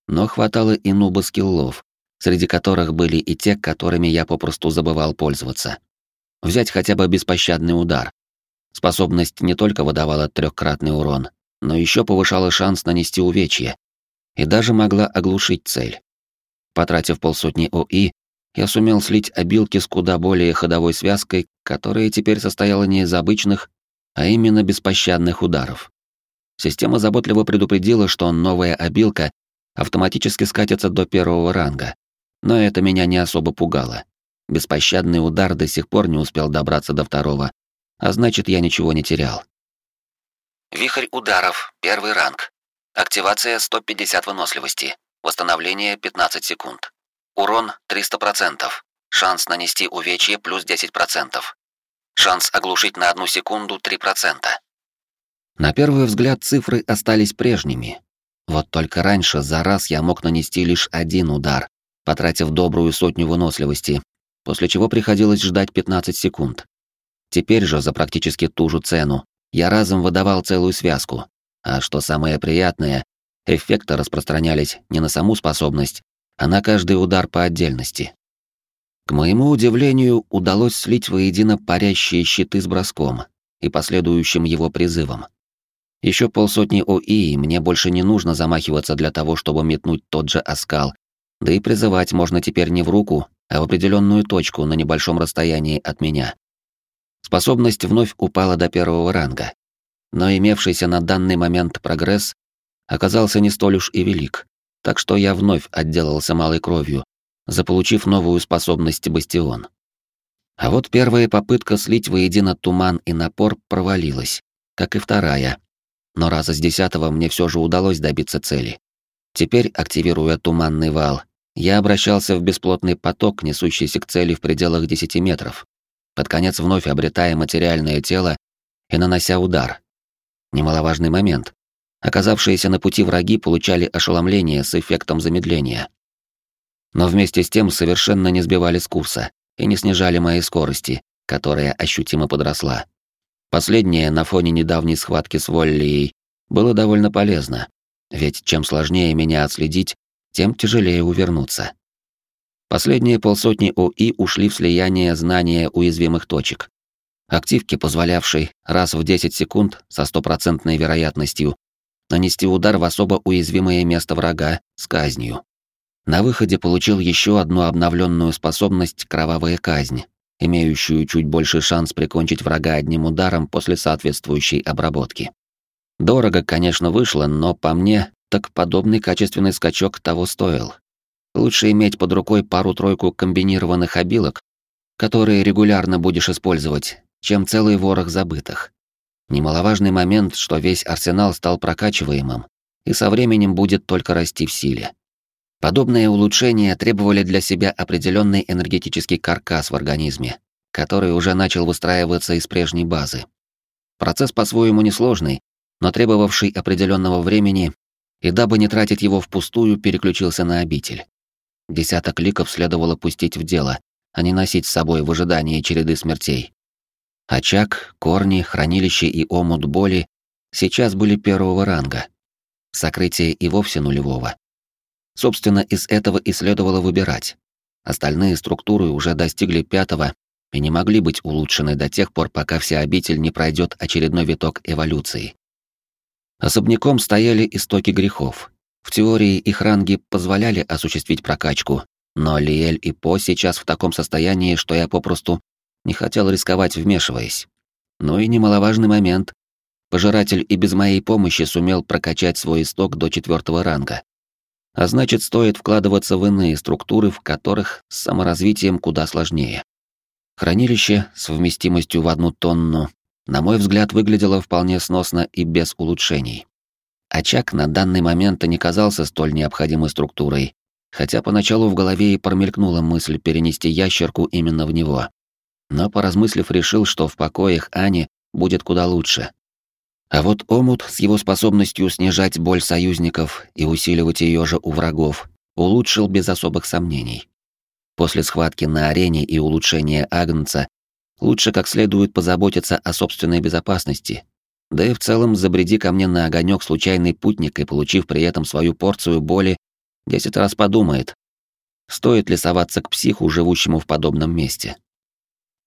Но хватало и нуба скиллов, среди которых были и те, которыми я попросту забывал пользоваться. Взять хотя бы беспощадный удар. Способность не только выдавала трехкратный урон, но еще повышала шанс нанести увечье и даже могла оглушить цель. Потратив полсотни ОИ, я сумел слить обилки с куда более ходовой связкой, которая теперь состояла не из обычных, а именно беспощадных ударов. Система заботливо предупредила, что новая обилка автоматически скатится до первого ранга. Но это меня не особо пугало. Беспощадный удар до сих пор не успел добраться до второго, а значит, я ничего не терял. Вихрь ударов, первый ранг. Активация 150 выносливости. Восстановление 15 секунд. Урон 300%. Шанс нанести увечье плюс 10%. Шанс оглушить на одну секунду 3%. На первый взгляд цифры остались прежними. Вот только раньше за раз я мог нанести лишь один удар, потратив добрую сотню выносливости, после чего приходилось ждать 15 секунд. Теперь же за практически ту же цену я разом выдавал целую связку. А что самое приятное, эффекты распространялись не на саму способность, а на каждый удар по отдельности. К моему удивлению, удалось слить воедино парящие щиты с броском и последующим его призывом. Еще полсотни ОИ, мне больше не нужно замахиваться для того, чтобы метнуть тот же оскал, да и призывать можно теперь не в руку, а в определенную точку на небольшом расстоянии от меня. Способность вновь упала до первого ранга, но имевшийся на данный момент прогресс оказался не столь уж и велик, так что я вновь отделался малой кровью, заполучив новую способность бастион. А вот первая попытка слить воедино туман и напор провалилась, как и вторая. Но раза с десятого мне все же удалось добиться цели. Теперь, активируя туманный вал, я обращался в бесплотный поток, несущийся к цели в пределах 10 метров. Под конец вновь обретая материальное тело и нанося удар. Немаловажный момент. Оказавшиеся на пути враги получали ошеломление с эффектом замедления. Но вместе с тем совершенно не сбивали с курса и не снижали моей скорости, которая ощутимо подросла. Последнее на фоне недавней схватки с Воллией было довольно полезно, ведь чем сложнее меня отследить, тем тяжелее увернуться. Последние полсотни ОИ ушли в слияние знания уязвимых точек. Активки, позволявшей раз в 10 секунд со стопроцентной вероятностью нанести удар в особо уязвимое место врага с казнью. На выходе получил еще одну обновленную способность «Кровавая казнь», имеющую чуть больше шанс прикончить врага одним ударом после соответствующей обработки. Дорого, конечно, вышло, но по мне, так подобный качественный скачок того стоил. Лучше иметь под рукой пару-тройку комбинированных обилок, которые регулярно будешь использовать, чем целый ворох забытых. Немаловажный момент, что весь арсенал стал прокачиваемым и со временем будет только расти в силе. Подобные улучшения требовали для себя определенный энергетический каркас в организме, который уже начал выстраиваться из прежней базы. Процесс по-своему несложный, но требовавший определенного времени, и дабы не тратить его впустую, переключился на обитель. Десяток ликов следовало пустить в дело, а не носить с собой в ожидании череды смертей. Очаг, корни, хранилище и омут боли сейчас были первого ранга. Сокрытие и вовсе нулевого. Собственно, из этого и следовало выбирать. Остальные структуры уже достигли пятого и не могли быть улучшены до тех пор, пока вся обитель не пройдет очередной виток эволюции. Особняком стояли истоки грехов. В теории их ранги позволяли осуществить прокачку, но Лиэль и По сейчас в таком состоянии, что я попросту не хотел рисковать, вмешиваясь. Ну и немаловажный момент. Пожиратель и без моей помощи сумел прокачать свой исток до четвертого ранга. А значит, стоит вкладываться в иные структуры, в которых с саморазвитием куда сложнее. Хранилище с вместимостью в одну тонну, на мой взгляд, выглядело вполне сносно и без улучшений. Очаг на данный момент не казался столь необходимой структурой, хотя поначалу в голове и промелькнула мысль перенести ящерку именно в него. Но поразмыслив, решил, что в покоях Ани будет куда лучше. А вот омут с его способностью снижать боль союзников и усиливать ее же у врагов улучшил без особых сомнений. После схватки на арене и улучшения Агнца лучше как следует позаботиться о собственной безопасности. Да и в целом забреди ко мне на огонек случайный путник и получив при этом свою порцию боли, десять раз подумает, стоит ли соваться к психу, живущему в подобном месте.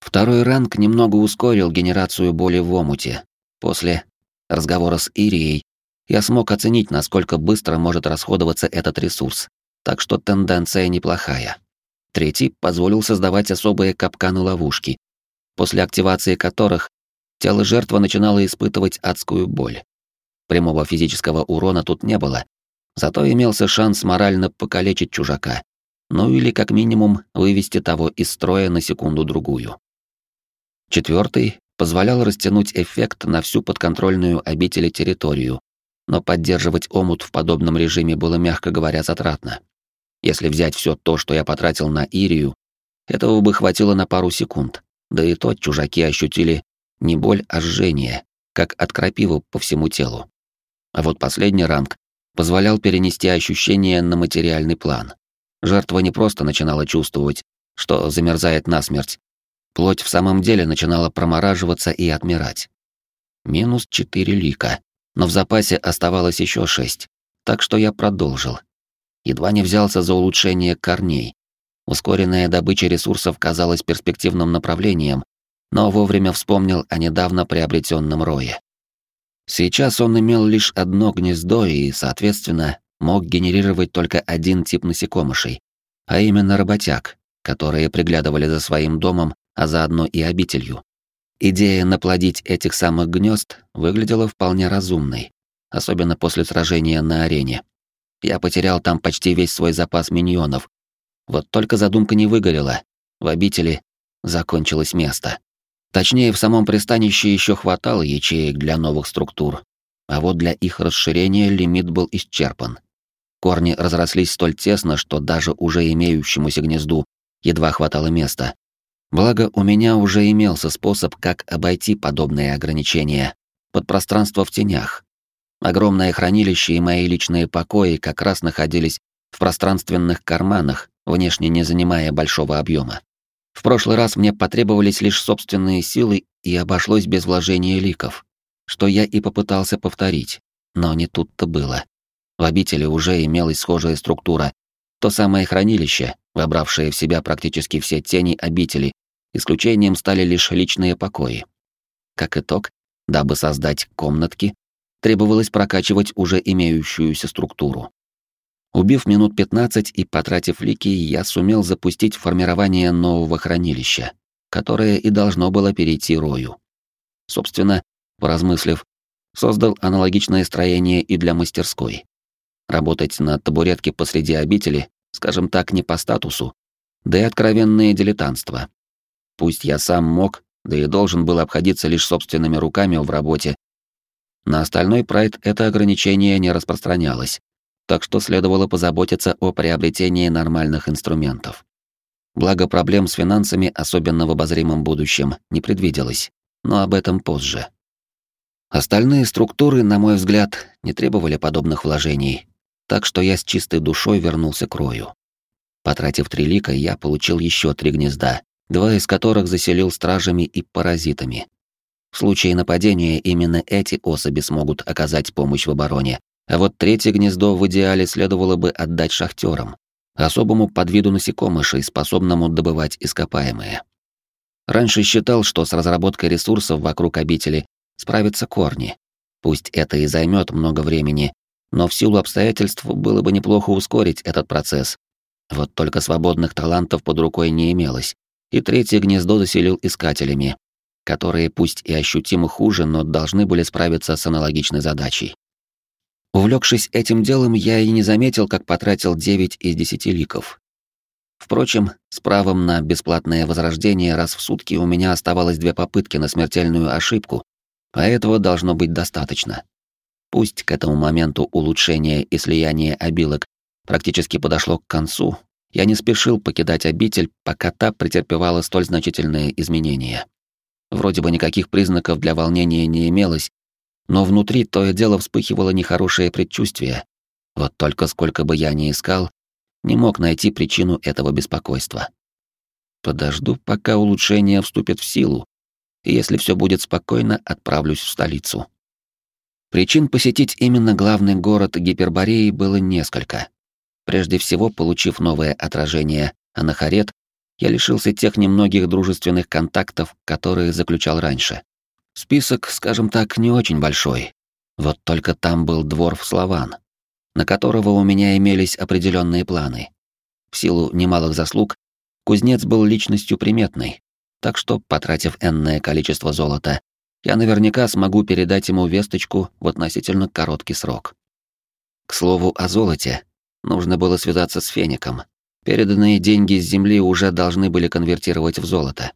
Второй ранг немного ускорил генерацию боли в омуте. После разговора с Ирией, я смог оценить, насколько быстро может расходоваться этот ресурс, так что тенденция неплохая. Третий позволил создавать особые капканы-ловушки, после активации которых тело жертвы начинало испытывать адскую боль. Прямого физического урона тут не было, зато имелся шанс морально покалечить чужака, ну или как минимум вывести того из строя на секунду-другую. Четвертый позволял растянуть эффект на всю подконтрольную обители территорию, но поддерживать омут в подобном режиме было, мягко говоря, затратно. Если взять все то, что я потратил на Ирию, этого бы хватило на пару секунд, да и то чужаки ощутили не боль, а жжение, как от крапивы по всему телу. А вот последний ранг позволял перенести ощущения на материальный план. Жертва не просто начинала чувствовать, что замерзает насмерть, Плоть в самом деле начинала промораживаться и отмирать. Минус четыре лика, но в запасе оставалось еще шесть, так что я продолжил. Едва не взялся за улучшение корней, Ускоренная добыча ресурсов казалась перспективным направлением, но вовремя вспомнил о недавно приобретенном рое. Сейчас он имел лишь одно гнездо и, соответственно, мог генерировать только один тип насекомышей, а именно работяг, которые приглядывали за своим домом, а заодно и обителью. Идея наплодить этих самых гнезд выглядела вполне разумной, особенно после сражения на арене. Я потерял там почти весь свой запас миньонов. Вот только задумка не выгорела. В обители закончилось место. Точнее, в самом пристанище еще хватало ячеек для новых структур, а вот для их расширения лимит был исчерпан. Корни разрослись столь тесно, что даже уже имеющемуся гнезду едва хватало места. Благо, у меня уже имелся способ, как обойти подобные ограничения. Подпространство в тенях. Огромное хранилище и мои личные покои как раз находились в пространственных карманах, внешне не занимая большого объема. В прошлый раз мне потребовались лишь собственные силы и обошлось без вложения ликов, что я и попытался повторить, но не тут-то было. В обители уже имелась схожая структура, то самое хранилище, вобравшее в себя практически все тени обители, исключением стали лишь личные покои. Как итог, дабы создать комнатки, требовалось прокачивать уже имеющуюся структуру. Убив минут 15 и потратив лики, я сумел запустить формирование нового хранилища, которое и должно было перейти Рою. Собственно, поразмыслив, создал аналогичное строение и для мастерской. Работать на табуретке посреди обители, скажем так, не по статусу, да и откровенное дилетантство. Пусть я сам мог, да и должен был обходиться лишь собственными руками в работе, на остальной прайд это ограничение не распространялось, так что следовало позаботиться о приобретении нормальных инструментов. Благо проблем с финансами, особенно в обозримом будущем, не предвиделось, но об этом позже. Остальные структуры, на мой взгляд, не требовали подобных вложений, так что я с чистой душой вернулся к Рою. Потратив три лика, я получил еще три гнезда, два из которых заселил стражами и паразитами. В случае нападения именно эти особи смогут оказать помощь в обороне, а вот третье гнездо в идеале следовало бы отдать шахтерам, особому подвиду насекомышей, способному добывать ископаемые. Раньше считал, что с разработкой ресурсов вокруг обители справятся корни. Пусть это и займет много времени, но в силу обстоятельств было бы неплохо ускорить этот процесс. Вот только свободных талантов под рукой не имелось, и третье гнездо заселил искателями, которые пусть и ощутимо хуже, но должны были справиться с аналогичной задачей. Увлекшись этим делом, я и не заметил, как потратил 9 из 10 ликов. Впрочем, с правом на бесплатное возрождение раз в сутки у меня оставалось две попытки на смертельную ошибку, а этого должно быть достаточно. Пусть к этому моменту улучшение и слияние обилок практически подошло к концу, я не спешил покидать обитель, пока та претерпевала столь значительные изменения. Вроде бы никаких признаков для волнения не имелось, но внутри то и дело вспыхивало нехорошее предчувствие. Вот только сколько бы я ни искал, не мог найти причину этого беспокойства. Подожду, пока улучшение вступит в силу, и если все будет спокойно, отправлюсь в столицу. Причин посетить именно главный город Гипербореи было несколько. Прежде всего, получив новое отражение Анахарет, я лишился тех немногих дружественных контактов, которые заключал раньше. Список, скажем так, не очень большой. Вот только там был двор в Слован, на которого у меня имелись определенные планы. В силу немалых заслуг, кузнец был личностью приметной, так что, потратив энное количество золота, я наверняка смогу передать ему весточку в относительно короткий срок. К слову о золоте, нужно было связаться с Феником, Переданные деньги с земли уже должны были конвертировать в золото.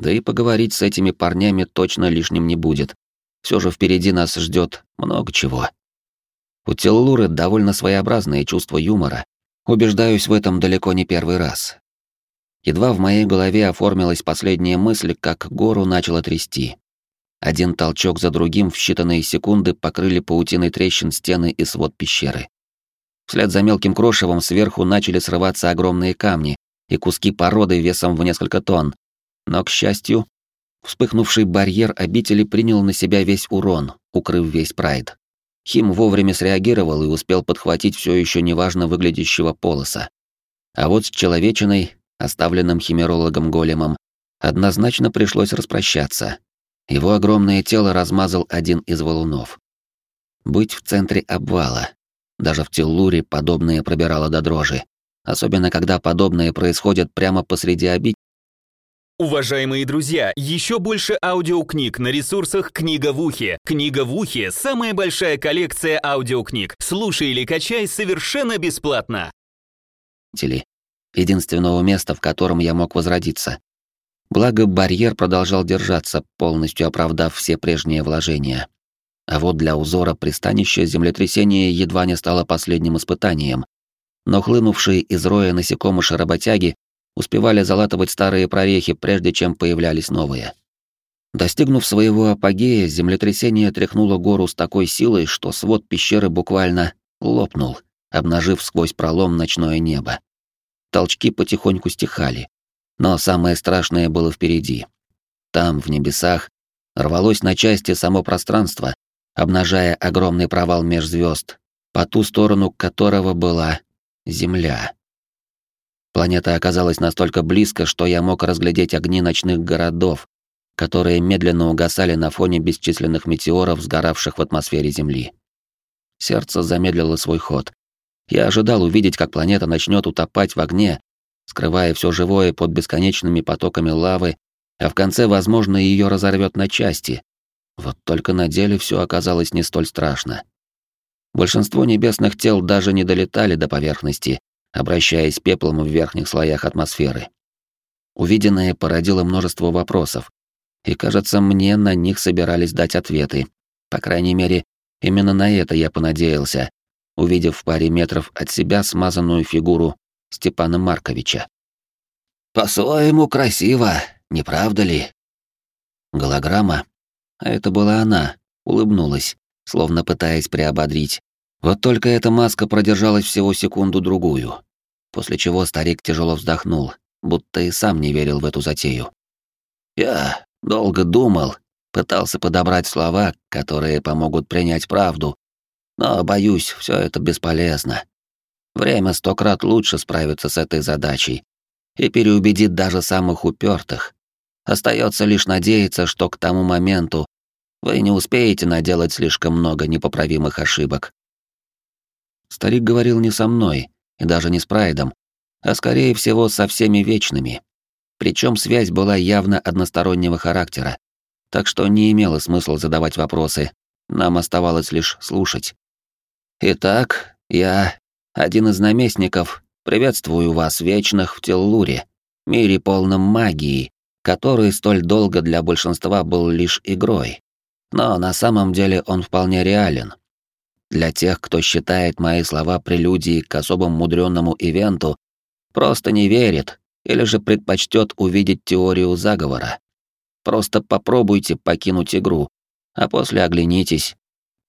Да и поговорить с этими парнями точно лишним не будет. Все же впереди нас ждет много чего. У Теллуры довольно своеобразное чувство юмора. Убеждаюсь в этом далеко не первый раз. Едва в моей голове оформилась последняя мысль, как гору начало трясти. Один толчок за другим в считанные секунды покрыли паутиной трещин стены и свод пещеры. Вслед за мелким крошевом сверху начали срываться огромные камни и куски породы весом в несколько тонн. Но, к счастью, вспыхнувший барьер обители принял на себя весь урон, укрыв весь прайд. Хим вовремя среагировал и успел подхватить все еще неважно выглядящего полоса. А вот с человечиной, оставленным химерологом-големом, однозначно пришлось распрощаться. Его огромное тело размазал один из валунов. Быть в центре обвала. Даже в Теллуре подобное пробирало до дрожи. Особенно, когда подобное происходит прямо посреди обид. Уважаемые друзья, еще больше аудиокниг на ресурсах «Книга в ухе». «Книга в ухе» — самая большая коллекция аудиокниг. Слушай или качай совершенно бесплатно. Единственного места, в котором я мог возродиться. Благо, барьер продолжал держаться, полностью оправдав все прежние вложения. А вот для узора пристанища землетрясение едва не стало последним испытанием. Но хлынувшие из роя насекомыши-работяги успевали залатывать старые прорехи, прежде чем появлялись новые. Достигнув своего апогея, землетрясение тряхнуло гору с такой силой, что свод пещеры буквально лопнул, обнажив сквозь пролом ночное небо. Толчки потихоньку стихали, но самое страшное было впереди. Там, в небесах, рвалось на части само пространство, обнажая огромный провал меж звезд, по ту сторону которого была Земля. Планета оказалась настолько близко, что я мог разглядеть огни ночных городов, которые медленно угасали на фоне бесчисленных метеоров, сгоравших в атмосфере Земли. Сердце замедлило свой ход. Я ожидал увидеть, как планета начнет утопать в огне, скрывая все живое под бесконечными потоками лавы, а в конце, возможно, ее разорвет на части, вот только на деле все оказалось не столь страшно. Большинство небесных тел даже не долетали до поверхности, обращаясь пеплом в верхних слоях атмосферы. Увиденное породило множество вопросов, и, кажется, мне на них собирались дать ответы. По крайней мере, именно на это я понадеялся, увидев в паре метров от себя смазанную фигуру Степана Марковича. «По-своему красиво, не правда ли?» Голограмма, а это была она, улыбнулась, словно пытаясь приободрить. Вот только эта маска продержалась всего секунду-другую, после чего старик тяжело вздохнул, будто и сам не верил в эту затею. «Я долго думал, пытался подобрать слова, которые помогут принять правду, но, боюсь, все это бесполезно. Время сто крат лучше справиться с этой задачей и переубедит даже самых упертых. Остается лишь надеяться, что к тому моменту вы не успеете наделать слишком много непоправимых ошибок. Старик говорил не со мной, и даже не с Прайдом, а скорее всего со всеми вечными. Причем связь была явно одностороннего характера, так что не имело смысла задавать вопросы, нам оставалось лишь слушать. «Итак, я, один из наместников, приветствую вас, вечных, в Теллуре, мире полном магии, который столь долго для большинства был лишь игрой. Но на самом деле он вполне реален. Для тех, кто считает мои слова прелюдией к особо мудреному ивенту, просто не верит или же предпочтет увидеть теорию заговора. Просто попробуйте покинуть игру, а после оглянитесь.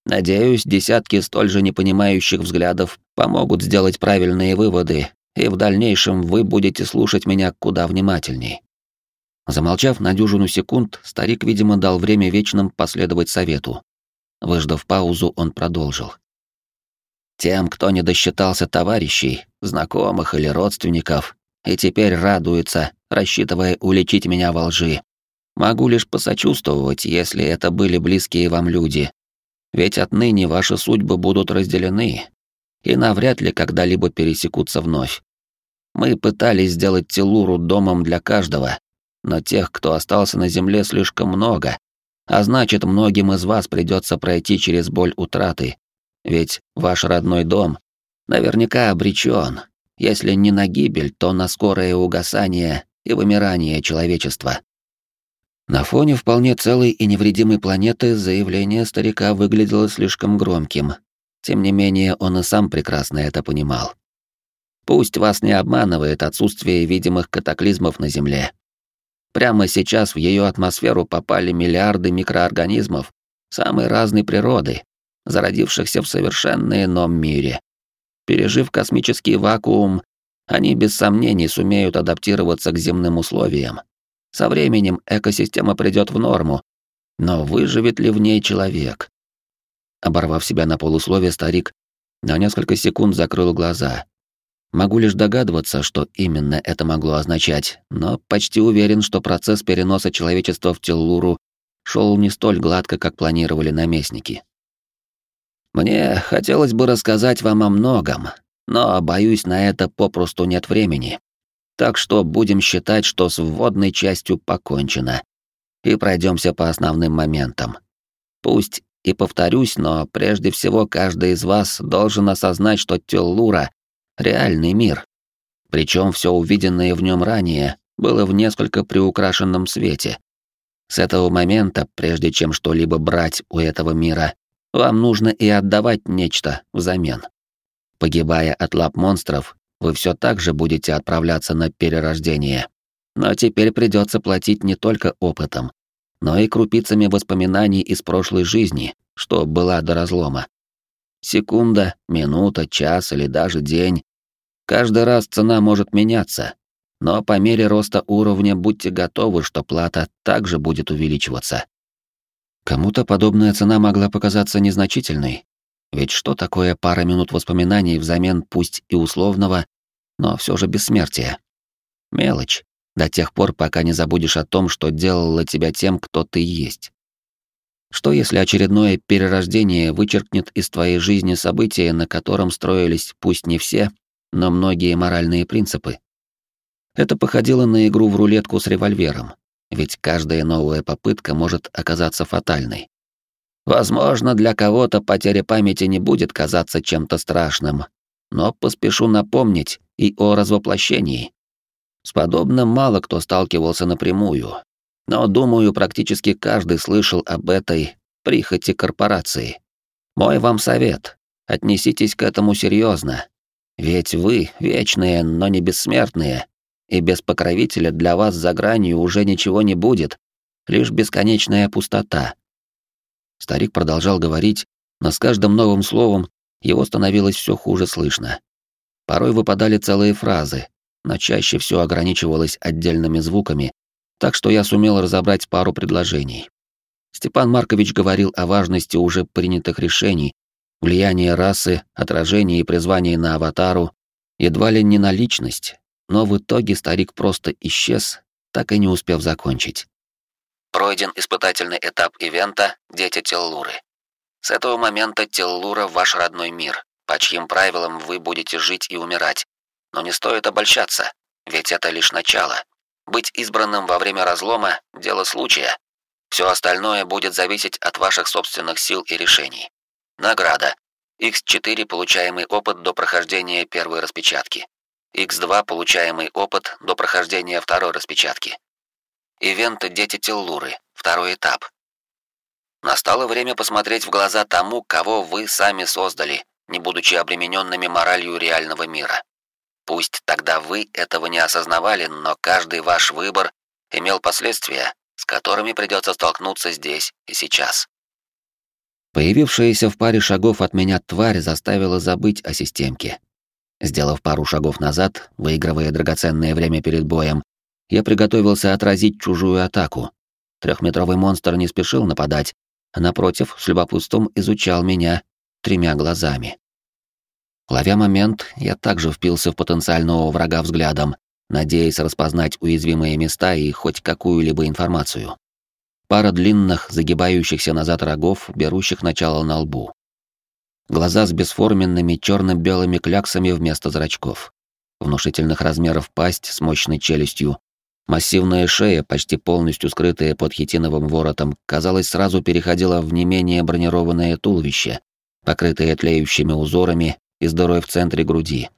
Надеюсь, десятки столь же непонимающих взглядов помогут сделать правильные выводы, и в дальнейшем вы будете слушать меня куда внимательней. Замолчав на дюжину секунд, старик, видимо, дал время вечным последовать совету. Выждав паузу, он продолжил. Тем, кто не досчитался товарищей, знакомых или родственников, и теперь радуется, рассчитывая уличить меня во лжи, могу лишь посочувствовать, если это были близкие вам люди. Ведь отныне ваши судьбы будут разделены и навряд ли когда-либо пересекутся вновь. Мы пытались сделать Телуру домом для каждого, но тех, кто остался на земле, слишком много, а значит, многим из вас придется пройти через боль утраты, ведь ваш родной дом наверняка обречен, если не на гибель, то на скорое угасание и вымирание человечества. На фоне вполне целой и невредимой планеты заявление старика выглядело слишком громким. Тем не менее, он и сам прекрасно это понимал. Пусть вас не обманывает отсутствие видимых катаклизмов на Земле. Прямо сейчас в ее атмосферу попали миллиарды микроорганизмов самой разной природы, зародившихся в совершенно ином мире. Пережив космический вакуум, они без сомнений сумеют адаптироваться к земным условиям. Со временем экосистема придет в норму, но выживет ли в ней человек? Оборвав себя на полусловие, старик на несколько секунд закрыл глаза. Могу лишь догадываться, что именно это могло означать, но почти уверен, что процесс переноса человечества в Теллуру шел не столь гладко, как планировали наместники. Мне хотелось бы рассказать вам о многом, но, боюсь, на это попросту нет времени. Так что будем считать, что с вводной частью покончено. И пройдемся по основным моментам. Пусть и повторюсь, но прежде всего каждый из вас должен осознать, что Теллура — реальный мир. Причем все увиденное в нем ранее было в несколько приукрашенном свете. С этого момента, прежде чем что-либо брать у этого мира, вам нужно и отдавать нечто взамен. Погибая от лап монстров, вы все так же будете отправляться на перерождение. Но теперь придется платить не только опытом, но и крупицами воспоминаний из прошлой жизни, что была до разлома. Секунда, минута, час или даже день. Каждый раз цена может меняться, но по мере роста уровня будьте готовы, что плата также будет увеличиваться. Кому-то подобная цена могла показаться незначительной, ведь что такое пара минут воспоминаний взамен пусть и условного, но все же бессмертия? Мелочь до тех пор, пока не забудешь о том, что делало тебя тем, кто ты есть. Что если очередное перерождение вычеркнет из твоей жизни события, на котором строились пусть не все, но многие моральные принципы? Это походило на игру в рулетку с револьвером, ведь каждая новая попытка может оказаться фатальной. Возможно, для кого-то потеря памяти не будет казаться чем-то страшным, но поспешу напомнить и о развоплощении. С подобным мало кто сталкивался напрямую, но, думаю, практически каждый слышал об этой прихоти корпорации. Мой вам совет — отнеситесь к этому серьезно, ведь вы вечные, но не бессмертные, и без покровителя для вас за гранью уже ничего не будет, лишь бесконечная пустота. Старик продолжал говорить, но с каждым новым словом его становилось все хуже слышно. Порой выпадали целые фразы, но чаще всего ограничивалось отдельными звуками, так что я сумел разобрать пару предложений. Степан Маркович говорил о важности уже принятых решений, влиянии расы, отражении и призвании на аватару, едва ли не на личность, но в итоге старик просто исчез, так и не успев закончить. Пройден испытательный этап ивента «Дети Теллуры». С этого момента Теллура — ваш родной мир, по чьим правилам вы будете жить и умирать. Но не стоит обольщаться, ведь это лишь начало. Быть избранным во время разлома – дело случая. Все остальное будет зависеть от ваших собственных сил и решений. Награда. X4 получаемый опыт до прохождения первой распечатки. X2 получаемый опыт до прохождения второй распечатки. Ивент «Дети Теллуры», второй этап. Настало время посмотреть в глаза тому, кого вы сами создали, не будучи обремененными моралью реального мира. Пусть тогда вы этого не осознавали, но каждый ваш выбор имел последствия, с которыми придется столкнуться здесь и сейчас. Появившаяся в паре шагов от меня тварь заставила забыть о системке. Сделав пару шагов назад, выигрывая драгоценное время перед боем, я приготовился отразить чужую атаку. Трехметровый монстр не спешил нападать, а напротив, с любопытством изучал меня тремя глазами. Ловя момент, я также впился в потенциального врага взглядом, надеясь распознать уязвимые места и хоть какую-либо информацию. Пара длинных, загибающихся назад рогов, берущих начало на лбу. Глаза с бесформенными черно-белыми кляксами вместо зрачков. Внушительных размеров пасть с мощной челюстью. Массивная шея, почти полностью скрытая под хитиновым воротом, казалось, сразу переходила в не менее бронированное туловище, покрытое тлеющими узорами и с дырой в центре груди.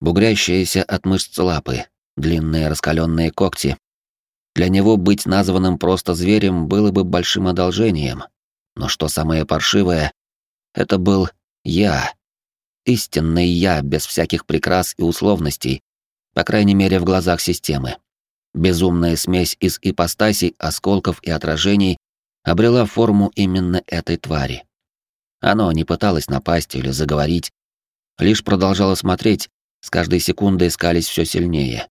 Бугрящиеся от мышц лапы, длинные раскаленные когти. Для него быть названным просто зверем было бы большим одолжением. Но что самое паршивое, это был я. Истинный я, без всяких прикрас и условностей, по крайней мере в глазах системы. Безумная смесь из ипостасей, осколков и отражений обрела форму именно этой твари. Оно не пыталось напасть или заговорить, лишь продолжала смотреть, с каждой секундой искались все сильнее.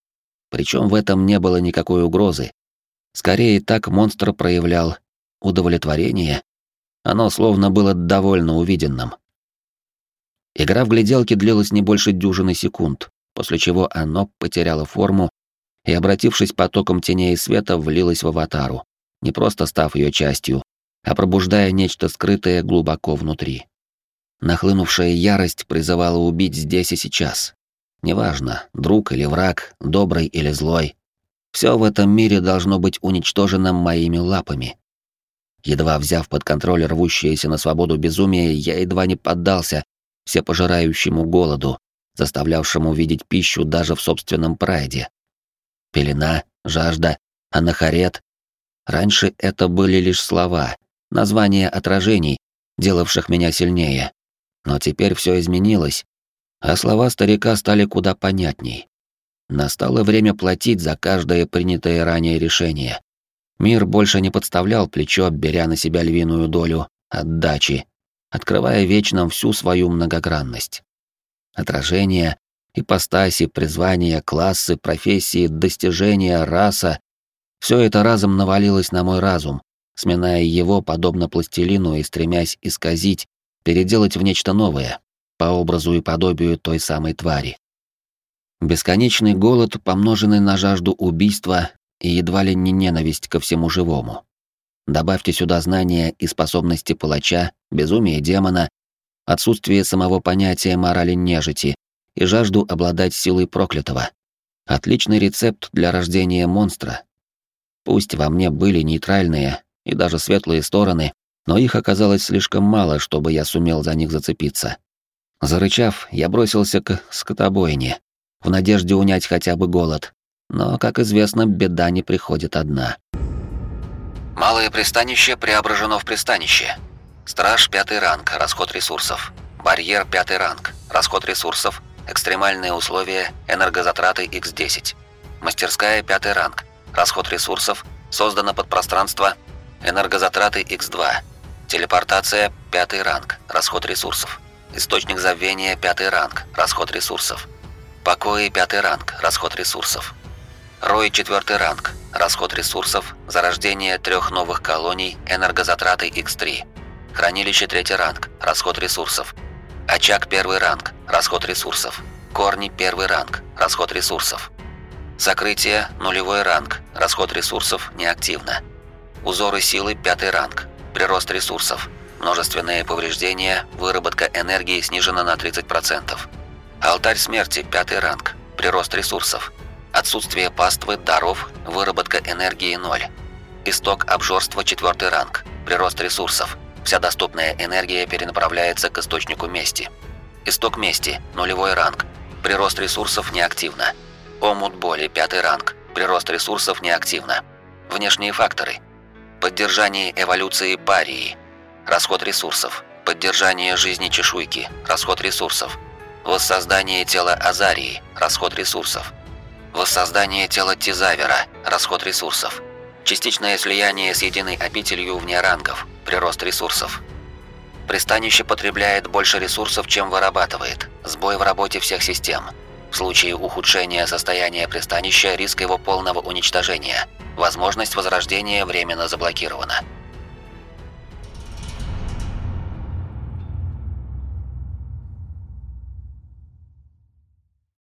Причем в этом не было никакой угрозы. Скорее так монстр проявлял удовлетворение. Оно словно было довольно увиденным. Игра в гляделки длилась не больше дюжины секунд, после чего оно потеряло форму и, обратившись потоком теней и света, влилось в аватару, не просто став ее частью, а пробуждая нечто скрытое глубоко внутри. Нахлынувшая ярость призывала убить здесь и сейчас. Неважно, друг или враг, добрый или злой. Все в этом мире должно быть уничтожено моими лапами. Едва взяв под контроль рвущееся на свободу безумие, я едва не поддался всепожирающему голоду, заставлявшему видеть пищу даже в собственном прайде. Пелена, жажда, анахарет. Раньше это были лишь слова, названия отражений, делавших меня сильнее. Но теперь все изменилось, а слова старика стали куда понятней. Настало время платить за каждое принятое ранее решение. Мир больше не подставлял плечо, беря на себя львиную долю отдачи, открывая вечным всю свою многогранность. Отражения, ипостаси, призвания, классы, профессии, достижения, раса — все это разом навалилось на мой разум, сминая его подобно пластилину и стремясь исказить, переделать в нечто новое, по образу и подобию той самой твари. Бесконечный голод, помноженный на жажду убийства и едва ли не ненависть ко всему живому. Добавьте сюда знания и способности палача, безумие демона, отсутствие самого понятия морали нежити и жажду обладать силой проклятого. Отличный рецепт для рождения монстра. Пусть во мне были нейтральные и даже светлые стороны, но их оказалось слишком мало, чтобы я сумел за них зацепиться. Зарычав, я бросился к скотобойне, в надежде унять хотя бы голод. Но, как известно, беда не приходит одна. Малое пристанище преображено в пристанище. Страж пятый ранг, расход ресурсов. Барьер пятый ранг, расход ресурсов. Экстремальные условия, энергозатраты X10. Мастерская пятый ранг, расход ресурсов. Создано подпространство, энергозатраты X2. Телепортация пятый ранг, расход ресурсов. Источник забвения пятый ранг, расход ресурсов. Покои пятый ранг, расход ресурсов. Рой четвертый ранг, расход ресурсов, зарождение трех новых колоний, энергозатраты X3. Хранилище третий ранг, расход ресурсов. Очаг первый ранг, расход ресурсов. Корни первый ранг, расход ресурсов. Сокрытие нулевой ранг, расход ресурсов неактивно. Узоры силы пятый ранг, прирост ресурсов. Множественные повреждения, выработка энергии снижена на 30%. Алтарь смерти, пятый ранг, прирост ресурсов. Отсутствие паствы, даров, выработка энергии 0. Исток обжорства, четвертый ранг, прирост ресурсов. Вся доступная энергия перенаправляется к источнику мести. Исток мести, нулевой ранг, прирост ресурсов неактивно. Омут боли, пятый ранг, прирост ресурсов неактивно. Внешние факторы. Поддержание эволюции парии, Расход ресурсов. Поддержание жизни чешуйки. Расход ресурсов. Воссоздание тела Азарии. Расход ресурсов. Воссоздание тела Тизавера. Расход ресурсов. Частичное слияние с единой обителью вне рангов. Прирост ресурсов. Пристанище потребляет больше ресурсов, чем вырабатывает. Сбой в работе всех систем. В случае ухудшения состояния пристанища риск его полного уничтожения. Возможность возрождения временно заблокирована.